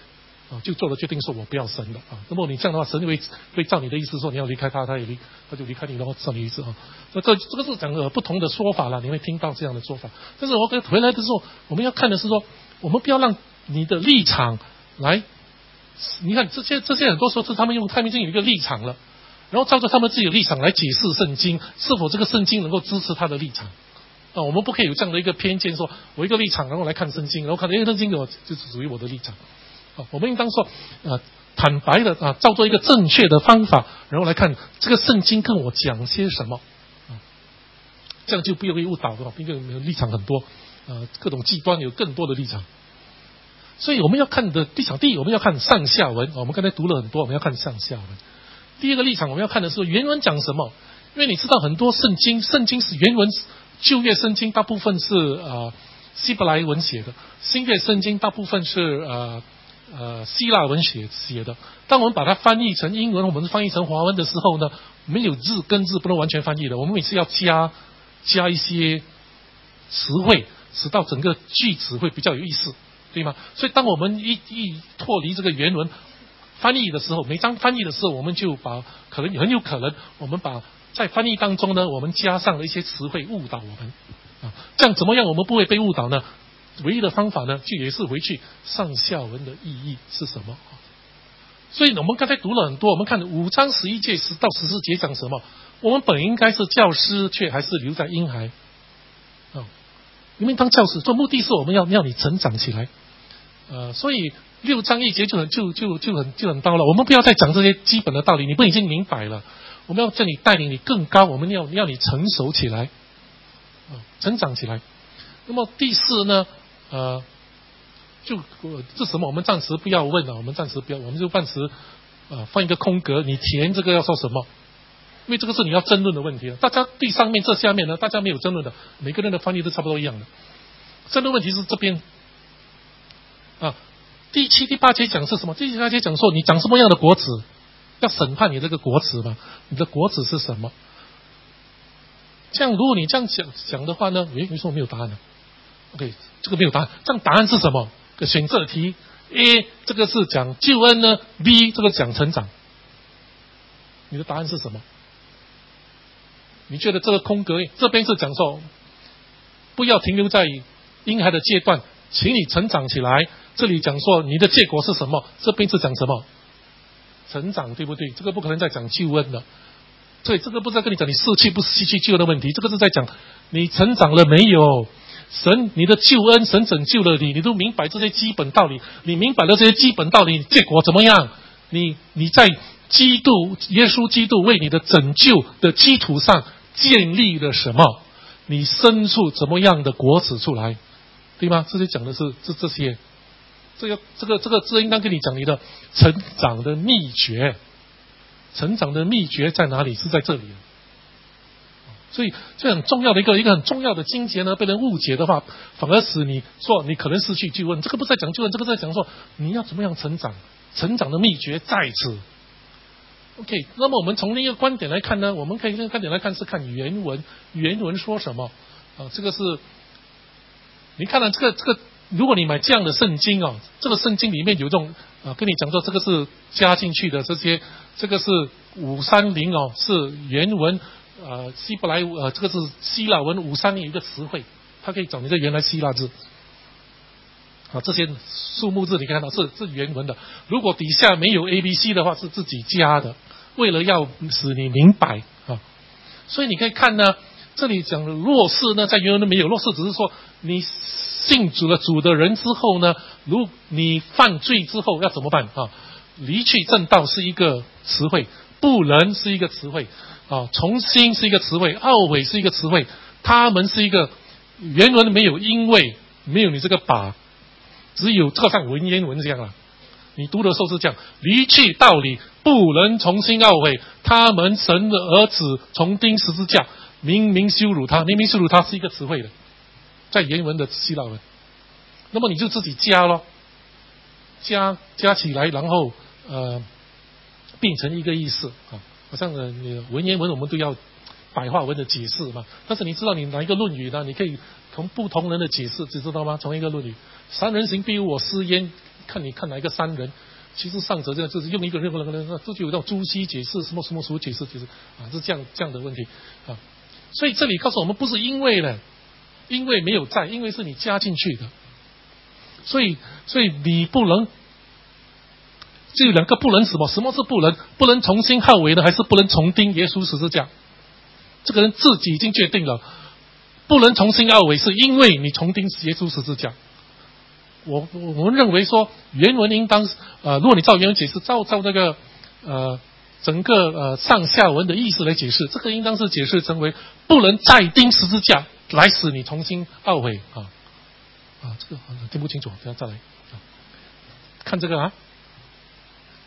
啊，就做了决定说我不要神了啊。那么你这样的话，神就会会照你的意思说你要离开他，他也离他就离开你，然后照你意思啊。那这这个是讲个不同的说法了，你会听到这样的说法。但是我跟回来的时候，我们要看的是说，我们不要让你的立场来，你看这些这些很多时候是他们用他们已经有一个立场了。然后照着他们自己的立场来解释圣经，是否这个圣经能够支持他的立场？啊，我们不可以有这样的一个偏见，说我一个立场，然后来看圣经，然后看这个圣经我就是属于我的立场。啊，我们应当说，呃，坦白的啊，照做一个正确的方法，然后来看这个圣经跟我讲些什么，啊，这样就不容易误导的，毕竟立场很多，呃，各种极端有更多的立场。所以我们要看的立场，第一我们要看上下文，我们刚才读了很多，我们要看上下文。第一个立场，我们要看的是原文讲什么，因为你知道很多圣经，圣经是原文旧约圣经大部分是呃希伯来文写的，新约圣经大部分是呃呃希腊文写写的。当我们把它翻译成英文，我们翻译成华文的时候呢，没有字跟字不能完全翻译的，我们每次要加加一些词汇，使到整个句子会比较有意思，对吗？所以当我们一一脱离这个原文。翻译的时候，每张翻译的时候，我们就把可能很有可能，我们把在翻译当中呢，我们加上了一些词汇误导我们啊。这样怎么样，我们不会被误导呢？唯一的方法呢，就也是回去上下文的意义是什么所以我们刚才读了很多，我们看五章十一节十到十四节讲什么？我们本应该是教师，却还是留在婴孩啊。因为当教师，做目的是我们要要你成长起来，呃，所以。六章一节就很就就就很就很高了。我们不要再讲这些基本的道理，你不已经明白了？我们要叫你带领你更高，我们要要你成熟起来，啊，成长起来。那么第四呢？呃，就这什么？我们暂时不要问了，我们暂时不要，我们就暂时啊放一个空格，你填这个要说什么？因为这个是你要争论的问题了大家对上面这下面呢，大家没有争论的，每个人的翻译都差不多一样的。争论问题是这边啊。第七、第八节讲是什么？第七、八节讲说你长什么样的果子，要审判你这个果子嘛？你的果子是什么？这样，如果你这样讲讲的话呢？诶，你说没有答案呢？OK，这个没有答案。这样答案是什么？选择题：A 这个是讲救恩呢？B 这个讲成长。你的答案是什么？你觉得这个空格这边是讲说不要停留在婴孩的阶段，请你成长起来。这里讲说你的结果是什么？这边是讲什么？成长对不对？这个不可能在讲救恩的，所以这个不是在跟你讲你失去不失去救恩的问题，这个是在讲你成长了没有？神你的救恩，神拯救了你，你都明白这些基本道理，你明白了这些基本道理，结果怎么样？你你在基督耶稣基督为你的拯救的基础上建立了什么？你生出怎么样的果子出来？对吗？这些讲的是这这些。这个这个这个这应当跟你讲你的成长的秘诀，成长的秘诀在哪里？是在这里。所以这很重要的一个一个很重要的经节呢，被人误解的话，反而使你说你可能失去救恩。这个不在讲救恩，这个在讲说你要怎么样成长，成长的秘诀在此。OK，那么我们从另一个观点来看呢，我们可以从观点来看是看原文，原文说什么啊？这个是你看了这个这个。如果你买这样的圣经哦，这个圣经里面有这种啊，跟你讲说这个是加进去的这些，这个是五三零哦，是原文呃希伯来呃这个是希腊文五三零一个词汇，它可以找你的原来希腊字。啊，这些数目字你看到是是原文的，如果底下没有 A B C 的话是自己加的，为了要使你明白啊，所以你可以看呢，这里讲的弱势呢在原文都没有，弱势只是说你信主了主的人之后呢，如你犯罪之后要怎么办啊？离去正道是一个词汇，不能是一个词汇啊，重新是一个词汇，懊悔是一个词汇，他们是一个原文没有，因为没有你这个把。只有特上文言文这样了，你读的时候是这样：离去道理，不能重新懊悔。他们神的儿子从钉十字架，明明羞辱他，明明羞辱他是一个词汇的，在原文的希腊文。那么你就自己加咯，加加起来，然后呃变成一个意思啊。好像呃文言文我们都要白话文的解释嘛，但是你知道你哪一个论语呢？你可以从不同人的解释，知道吗？从一个论语。三人行，必有我师焉。看你看哪一个三人？其实上则这样就是用一个任何人，这就有到朱熹解释什么什么什么解释解释啊，是这样这样的问题啊。所以这里告诉我们，不是因为呢，因为没有在，因为是你加进去的。所以所以你不能，这两个不能什么？什么是不能？不能重新号为的，还是不能重钉耶稣十字架？这个人自己已经决定了，不能重新号为，是因为你重钉耶稣十字架。我我们认为说原文应当呃，如果你照原文解释，照照那个呃整个呃上下文的意思来解释，这个应当是解释成为不能再钉十字架来使你重新懊悔啊啊，这个听不清楚，等下再来看这个啊。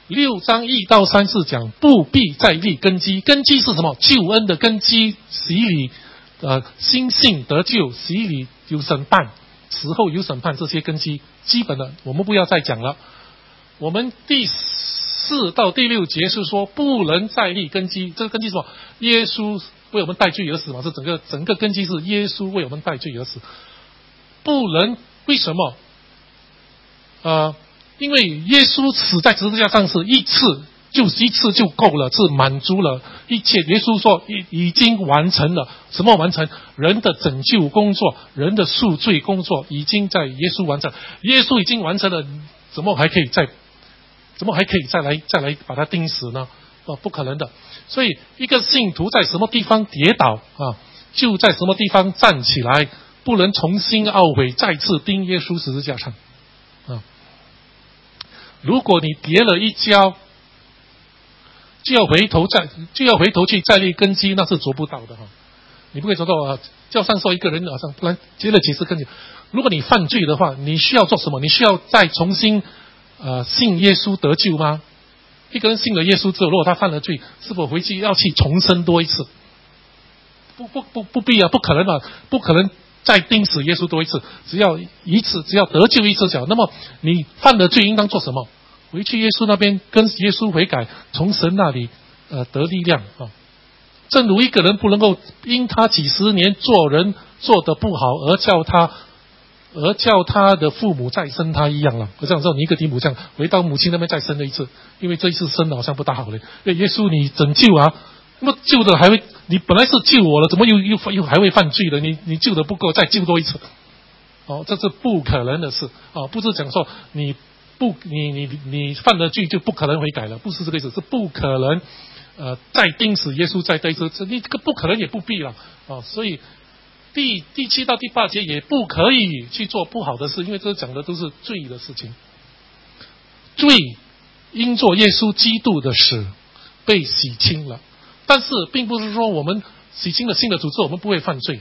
六章一到三四讲不必再立根基，根基是什么？救恩的根基，洗礼呃心性得救，洗礼有审判。死后有审判，这些根基基本的，我们不要再讲了。我们第四到第六节是说不能再立根基，这个根基是什么？耶稣为我们代罪而死嘛，是整个整个根基是耶稣为我们代罪而死，不能为什么？呃，因为耶稣死在十字架上是一次。就一次就够了，是满足了一切。耶稣说已已经完成了什么？完成人的拯救工作，人的赎罪工作已经在耶稣完成。耶稣已经完成了，怎么还可以再？怎么还可以再来再来把他钉死呢？啊，不可能的。所以一个信徒在什么地方跌倒啊，就在什么地方站起来，不能重新懊悔，再次钉耶稣十字架上啊。如果你跌了一跤，就要回头再就要回头去再立根基，那是做不到的哈。你不可以做到啊！叫上说一个人好像不然接了几次根基。如果你犯罪的话，你需要做什么？你需要再重新呃信耶稣得救吗？一个人信了耶稣之后，如果他犯了罪，是否回去要去重生多一次？不不不不必啊，不可能啊，不可能再钉死耶稣多一次。只要一次，只要得救一次脚，那么你犯了罪应当做什么？回去耶稣那边跟耶稣悔改，从神那里呃得力量啊。正如一个人不能够因他几十年做人做得不好而叫他而叫他的父母再生他一样了。我这样说，尼格迪姆这样回到母亲那边再生了一次，因为这一次生的好像不大好嘞。耶稣你拯救啊，那么救的还会你本来是救我了，怎么又又又还会犯罪了？你你救的不够，再救多一次，哦，这是不可能的事啊！不是讲说你。不，你你你犯了罪就不可能悔改了，不是这个意思，是不可能，呃，再钉死耶稣，再对这这你这个不可能也不必了啊，所以第第七到第八节也不可以去做不好的事，因为这讲的都是罪的事情。罪因做耶稣基督的死被洗清了，但是并不是说我们洗清了新的主之后我们不会犯罪，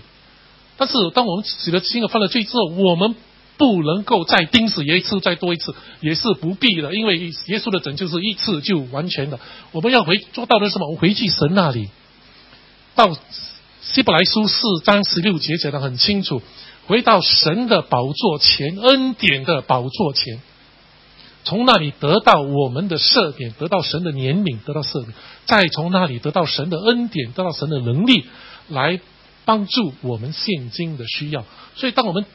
但是当我们洗了新的犯了罪之后，我们。不能够再钉死一次，再多一次也是不必的，因为耶稣的拯救是一次就完全的。我们要回做到的是什么？我回去神那里，到希伯来书四章十六节讲得很清楚，回到神的宝座前，恩典的宝座前，从那里得到我们的赦免，得到神的怜悯，得到赦免，再从那里得到神的恩典，得到神的能力来帮助我们现今的需要。所以，当我们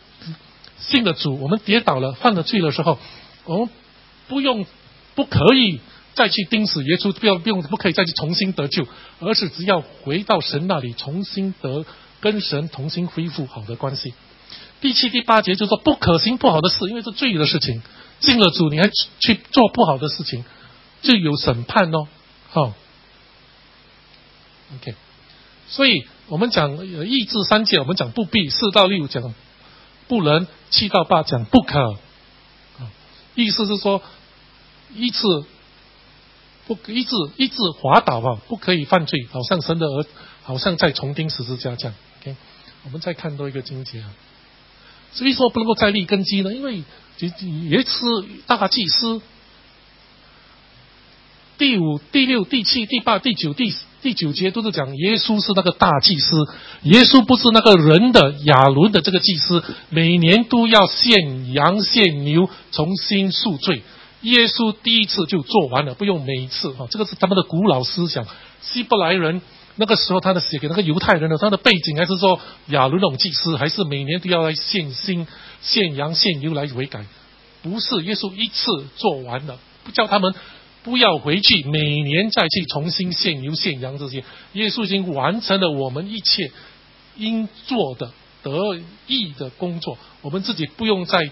信的主，我们跌倒了、犯了罪的时候，我们不用、不可以再去钉死耶稣，不要不用不可以再去重新得救，而是只要回到神那里，重新得跟神重新恢复好的关系。第七、第八节就说不可行不好的事，因为是罪的事情。进了主，你还去做不好的事情，就有审判哦。好，OK。所以我们讲意志三界，我们讲不必；四到六讲不能；七到八讲不可。意思是说，一次不一直一直滑倒啊，不可以犯罪，好像神的儿，好像在重钉十字架这样。OK，我们再看多一个经节啊。所以说不能够再立根基呢？因为耶稣大祭司，第五、第六、第七、第八、第九、第第九节都是讲耶稣是那个大祭司，耶稣不是那个人的亚伦的这个祭司，每年都要献羊献牛，重新赎罪。耶稣第一次就做完了，不用每一次啊，这个是他们的古老思想，希伯来人。那个时候，他的写给那个犹太人的，他的背景还是说亚伦那种祭司，还是每年都要来献新、献羊、献牛来悔改，不是耶稣一次做完了，不叫他们不要回去，每年再去重新献牛、献羊这些，耶稣已经完成了我们一切应做的得意的工作，我们自己不用再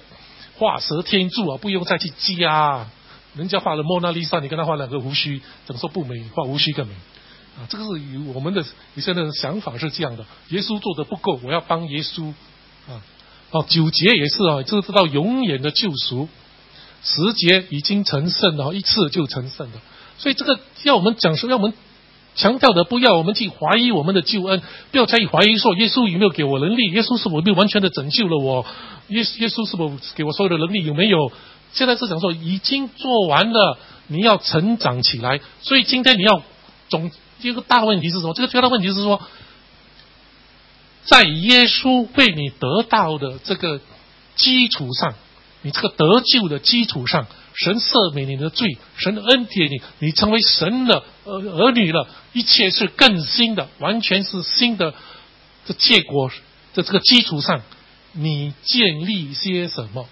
画蛇添足啊，不用再去加，人家画了莫娜丽莎，你跟他画两个胡须，怎么说不美？画胡须更美。啊，这个是与我们的以前的想法是这样的：耶稣做的不够，我要帮耶稣啊。哦，九节也是啊，这个知道永远的救赎，十节已经成圣了，一次就成圣了。所以这个要我们讲说，要我们强调的，不要我们去怀疑我们的救恩，不要再去怀疑说耶稣有没有给我能力，耶稣是否没有完全的拯救了我，耶耶稣是否给我所有的能力有没有？现在是讲说已经做完了，你要成长起来。所以今天你要总。一个大问题是什么？这个最大问题是说，在耶稣为你得到的这个基础上，你这个得救的基础上，神赦免你的罪，神恩典你，你成为神的儿儿女了，一切是更新的，完全是新的。这结果的这个基础上，你建立些什么？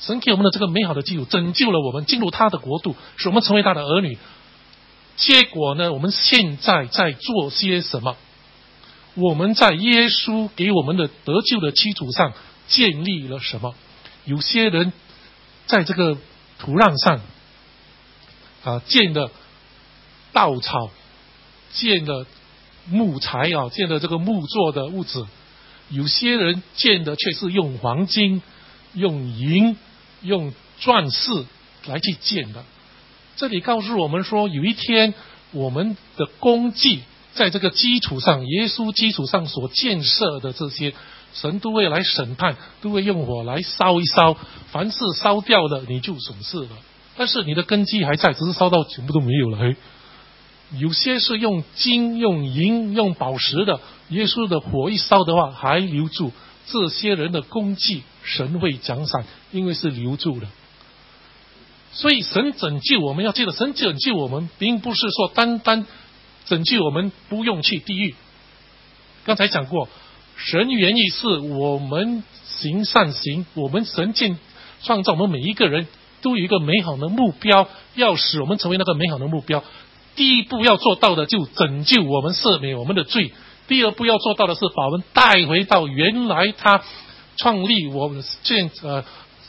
神给我们的这个美好的基础，拯救了我们进入他的国度，使我们成为他的儿女。结果呢？我们现在在做些什么？我们在耶稣给我们的得救的基础上建立了什么？有些人在这个土壤上啊建的稻草，建的木材啊，建的这个木做的屋子；有些人建的却是用黄金、用银、用钻石来去建的。这里告诉我们说，有一天我们的功绩在这个基础上，耶稣基础上所建设的这些，神都会来审判，都会用火来烧一烧，凡是烧掉的你就损失了。但是你的根基还在，只是烧到全部都没有了。嘿，有些是用金、用银、用宝石的，耶稣的火一烧的话还留住，这些人的功绩神会奖赏，因为是留住了。所以神拯救我们要记得，神拯救我们，并不是说单单拯救我们不用去地狱。刚才讲过，神原意是我们行善行，我们神建创造我们每一个人都有一个美好的目标，要使我们成为那个美好的目标。第一步要做到的就拯救我们，赦免我们的罪；第二步要做到的是把我们带回到原来他创立我们建呃。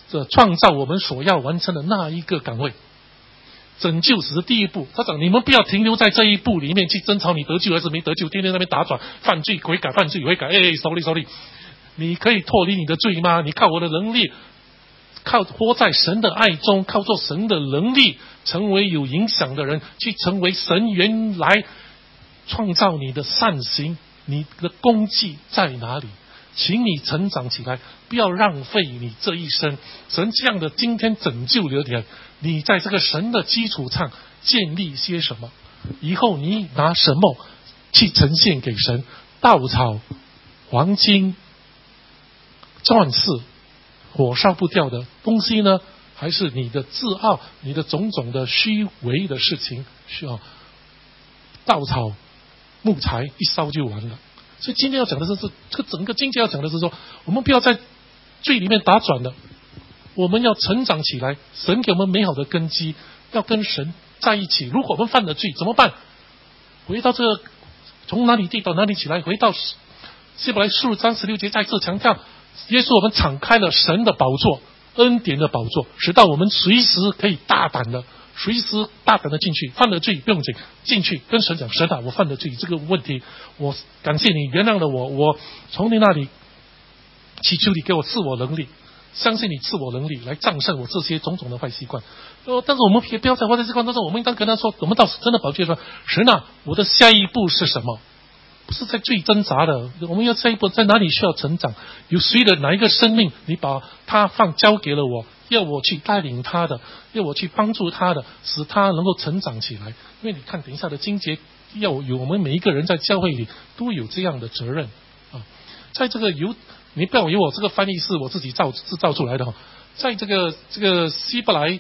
这创造我们所要完成的那一个岗位，拯救只是第一步。他讲：你们不要停留在这一步里面去争吵，你得救还是没得救？天天在那边打转，犯罪悔改，犯罪悔改。哎，sorry，sorry，你可以脱离你的罪吗？你靠我的能力，靠活在神的爱中，靠做神的能力，成为有影响的人，去成为神原来创造你的善行，你的功绩在哪里？请你成长起来，不要浪费你这一生。神这样的今天拯救了你，你在这个神的基础上建立些什么？以后你拿什么去呈现给神？稻草、黄金、钻石、火烧不掉的东西呢？还是你的自傲、你的种种的虚伪的事情？需要稻草、木材一烧就完了。所以今天要讲的是，是这个整个经济要讲的是说，我们不要在罪里面打转的，我们要成长起来。神给我们美好的根基，要跟神在一起。如果我们犯了罪，怎么办？回到这个从哪里跌到哪里起来？回到希伯来书三十六节再次强调，耶稣我们敞开了神的宝座，恩典的宝座，使到我们随时可以大胆的。随时大胆的进去，犯了罪不用紧，进去跟神讲：神啊，我犯了罪，这个问题，我感谢你原谅了我，我从你那里祈求你给我赐我能力，相信你赐我能力来战胜我这些种种的坏习惯。呃，但是我们也不要在坏习惯当中，我们应当跟他说：我们到真的宝剑说，神啊，我的下一步是什么？不是在最挣扎的，我们要下一步在哪里需要成长？有谁的哪一个生命，你把他放交给了我？要我去带领他的，要我去帮助他的，使他能够成长起来。因为你看，等一下的经节要有我们每一个人在教会里都有这样的责任啊。在这个由你不要以为我这个翻译是我自己造制造出来的哈，在这个这个希伯来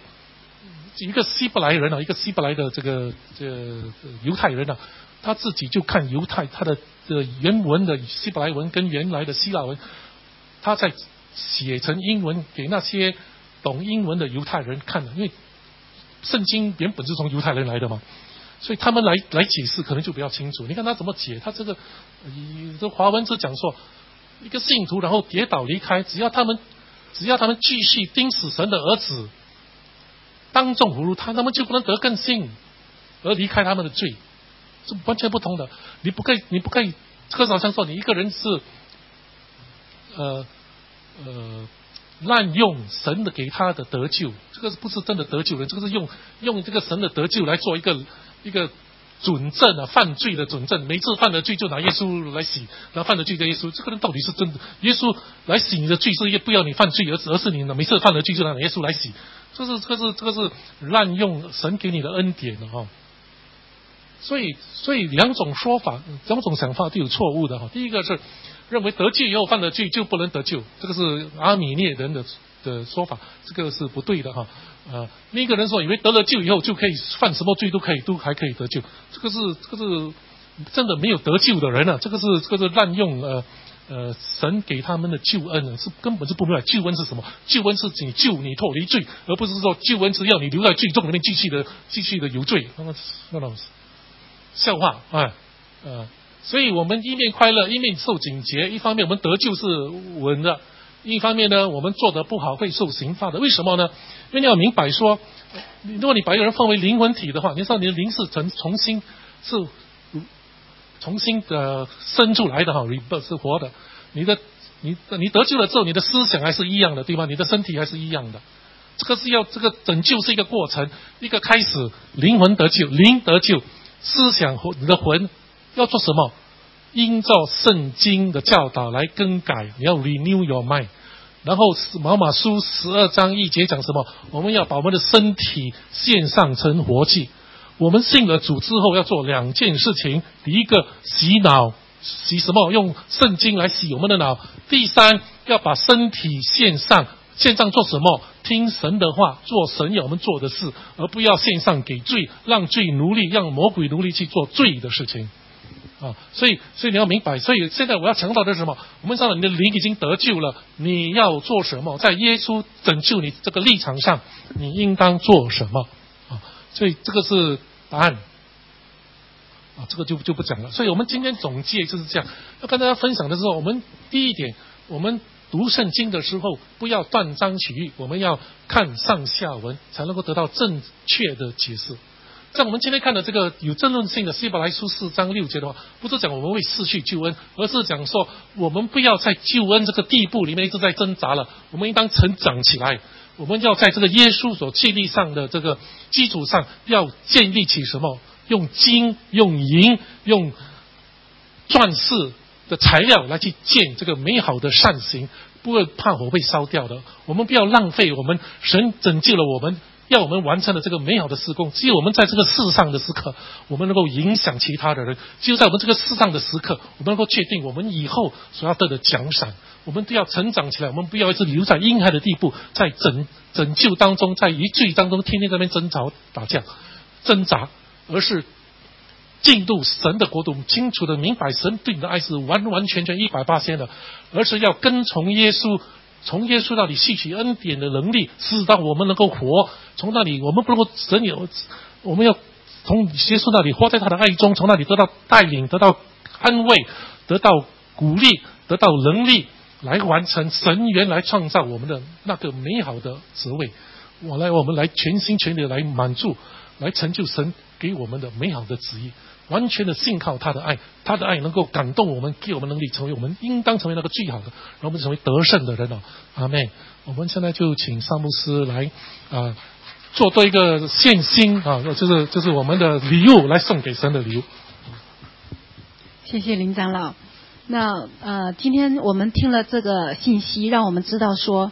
一个希伯来人啊，一个希伯来的这个这个犹太人啊，他自己就看犹太他的这原文的希伯来文跟原来的希腊文，他在写成英文给那些。懂英文的犹太人看的，因为圣经原本是从犹太人来的嘛，所以他们来来解释可能就比较清楚。你看他怎么解？他这个这华文是讲说，一个信徒然后跌倒离开，只要他们只要他们继续盯死神的儿子，当众侮辱他，他们就不能得更信而离开他们的罪，是完全不同的。你不可以，你不可以，科少像说你一个人是，呃呃。滥用神的给他的得救，这个是不是真的得救人，这个是用用这个神的得救来做一个一个准证啊，犯罪的准证。每次犯了罪就拿耶稣来洗，然后犯了罪的耶稣，这个人到底是真的？耶稣来洗你的罪是不要你犯罪，而是而是你每次犯了罪就拿耶稣来洗，这是这是这个是滥用神给你的恩典的哈。所以所以两种说法，两种想法都有错误的哈。第一个是。认为得救以后犯了罪就不能得救，这个是阿米涅人的的说法，这个是不对的哈。呃，另一个人说以为得了救以后就可以犯什么罪都可以，都还可以得救，这个是这个是真的没有得救的人啊，这个是这个是滥用呃呃神给他们的救恩呢，是根本是不明白救恩是什么，救恩是你救你脱离罪，而不是说救恩是要你留在罪中里面继续的继续的有罪，那么那老师笑话啊呃。所以我们一面快乐，一面受警戒。一方面我们得救是稳的，一方面呢，我们做的不好会受刑罚的。为什么呢？因为你要明白说，如果你把一个人分为灵魂体的话，你说你的灵是重重新是重新的生出来的哈是活的。你的你你得救了之后，你的思想还是一样的，对吧？你的身体还是一样的。这个是要这个拯救是一个过程，一个开始，灵魂得救，灵得救，思想和你的魂。要做什么？依照圣经的教导来更改。你要 renew your mind。然后马马书十二章一节讲什么？我们要把我们的身体献上成活祭。我们信了主之后要做两件事情：第一个洗脑，洗什么？用圣经来洗我们的脑。第三，要把身体献上，献上做什么？听神的话，做神要我们做的事，而不要献上给罪，让罪奴隶，让魔鬼奴隶去做罪的事情。啊，所以，所以你要明白，所以现在我要强调的是什么？我们知道你的灵已经得救了，你要做什么？在耶稣拯救你这个立场上，你应当做什么？啊，所以这个是答案。啊，这个就就不讲了。所以我们今天总结就是这样，要跟大家分享的时候，我们第一点，我们读圣经的时候不要断章取义，我们要看上下文，才能够得到正确的解释。在我们今天看的这个有争论性的希伯来书四章六节的话，不是讲我们会失去救恩，而是讲说我们不要在救恩这个地步里面一直在挣扎了，我们应当成长起来。我们要在这个耶稣所建立上的这个基础上，要建立起什么？用金、用银、用钻石的材料来去建这个美好的善行，不会怕火被烧掉的。我们不要浪费我们神拯救了我们。要我们完成了这个美好的施工，只有我们在这个世上的时刻，我们能够影响其他的人；只有在我们这个世上的时刻，我们能够确定我们以后所要得的奖赏。我们都要成长起来，我们不要一直留在阴害的地步，在拯拯救当中，在一罪当中，天天在那边争吵打架挣扎，而是进入神的国度，清楚的明白神对你的爱是完完全全一百八千的，而是要跟从耶稣。从耶稣那里吸取恩典的能力，使到我们能够活。从那里，我们不能够神有，我们要从耶稣那里活在他的爱中，从那里得到带领，得到安慰，得到鼓励，得到能力，来完成神原来创造我们的那个美好的职位。我来，我们来全心全意来满足，来成就神给我们的美好的旨意。完全的信靠他的爱，他的爱能够感动我们，给我们能力，成为我们应当成为那个最好的，让我们成为得胜的人哦。阿妹，我们现在就请萨牧师来啊，做多一个献心啊，就是就是我们的礼物来送给神的礼物。谢谢林长老。那呃，今天我们听了这个信息，让我们知道说，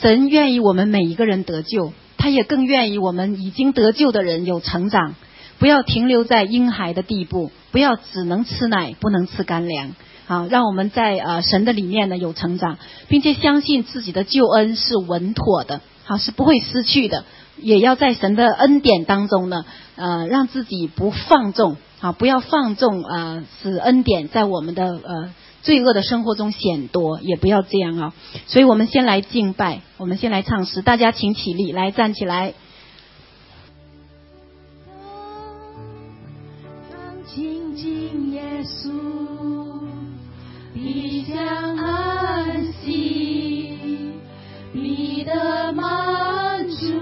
神愿意我们每一个人得救，他也更愿意我们已经得救的人有成长。不要停留在婴孩的地步，不要只能吃奶不能吃干粮，好，让我们在呃神的里面呢有成长，并且相信自己的救恩是稳妥的，好是不会失去的，也要在神的恩典当中呢，呃让自己不放纵，好不要放纵啊，使恩典在我们的呃罪恶的生活中显多，也不要这样啊，所以我们先来敬拜，我们先来唱诗，大家请起立，来站起来。的满足，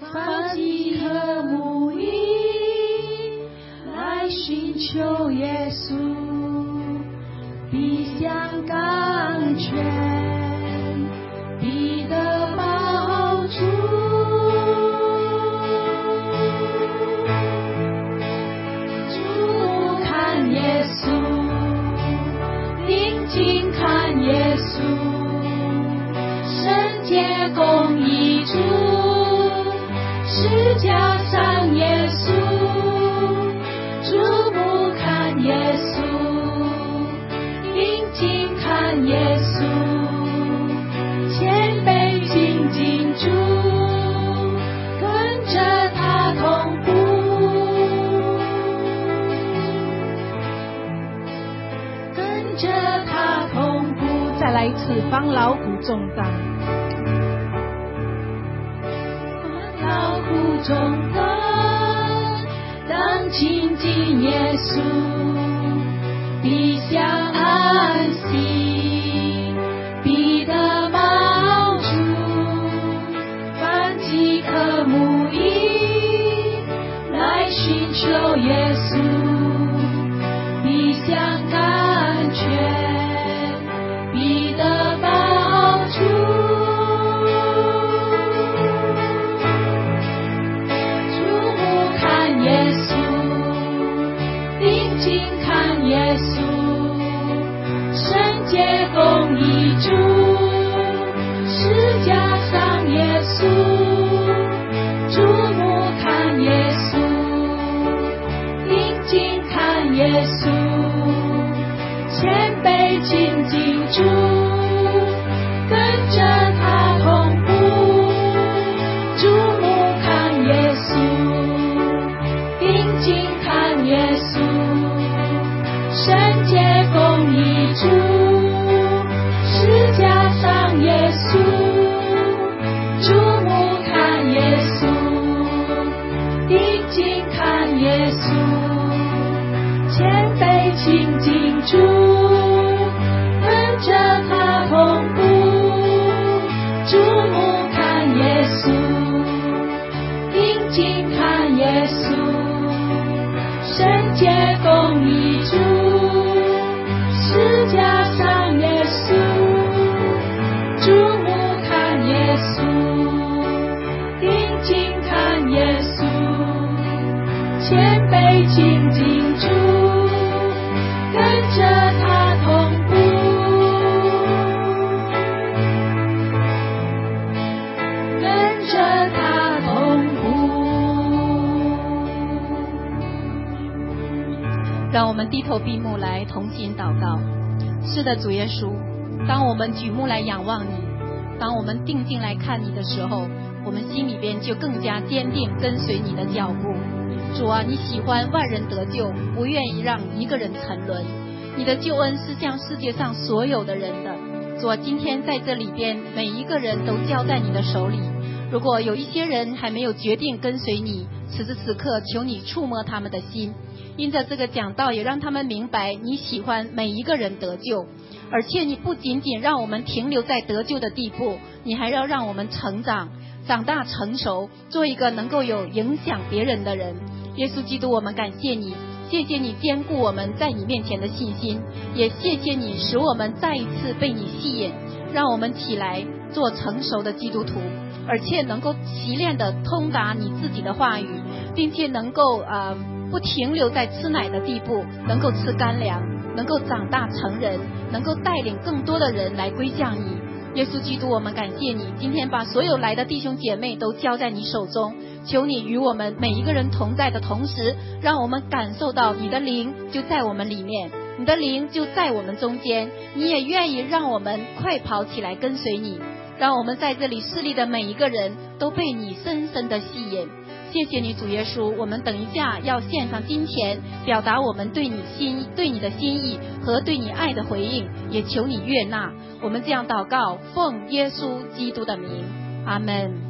发弃和无依，来寻求耶稣，必享甘泉，必得帮助。耶稣，圣洁公义主，释迦。让我们低头闭目来同心祷告。是的，主耶稣，当我们举目来仰望你，当我们定睛来看你的时候，我们心里边就更加坚定跟随你的脚步。主啊，你喜欢万人得救，不愿意让一个人沉沦。你的救恩是向世界上所有的人的，主啊，今天在这里边，每一个人都交在你的手里。如果有一些人还没有决定跟随你，此时此刻，求你触摸他们的心。因着这个讲道，也让他们明白你喜欢每一个人得救，而且你不仅仅让我们停留在得救的地步，你还要让我们成长、长大、成熟，做一个能够有影响别人的人。耶稣基督，我们感谢你，谢谢你兼顾我们在你面前的信心，也谢谢你使我们再一次被你吸引，让我们起来做成熟的基督徒，而且能够习练的通达你自己的话语，并且能够呃。不停留在吃奶的地步，能够吃干粮，能够长大成人，能够带领更多的人来归向你，耶稣基督，我们感谢你，今天把所有来的弟兄姐妹都交在你手中，求你与我们每一个人同在的同时，让我们感受到你的灵就在我们里面，你的灵就在我们中间，你也愿意让我们快跑起来跟随你，让我们在这里势力的每一个人都被你深深的吸引。谢谢你，主耶稣。我们等一下要献上金钱，表达我们对你心、对你的心意和对你爱的回应，也求你悦纳。我们这样祷告，奉耶稣基督的名，阿门。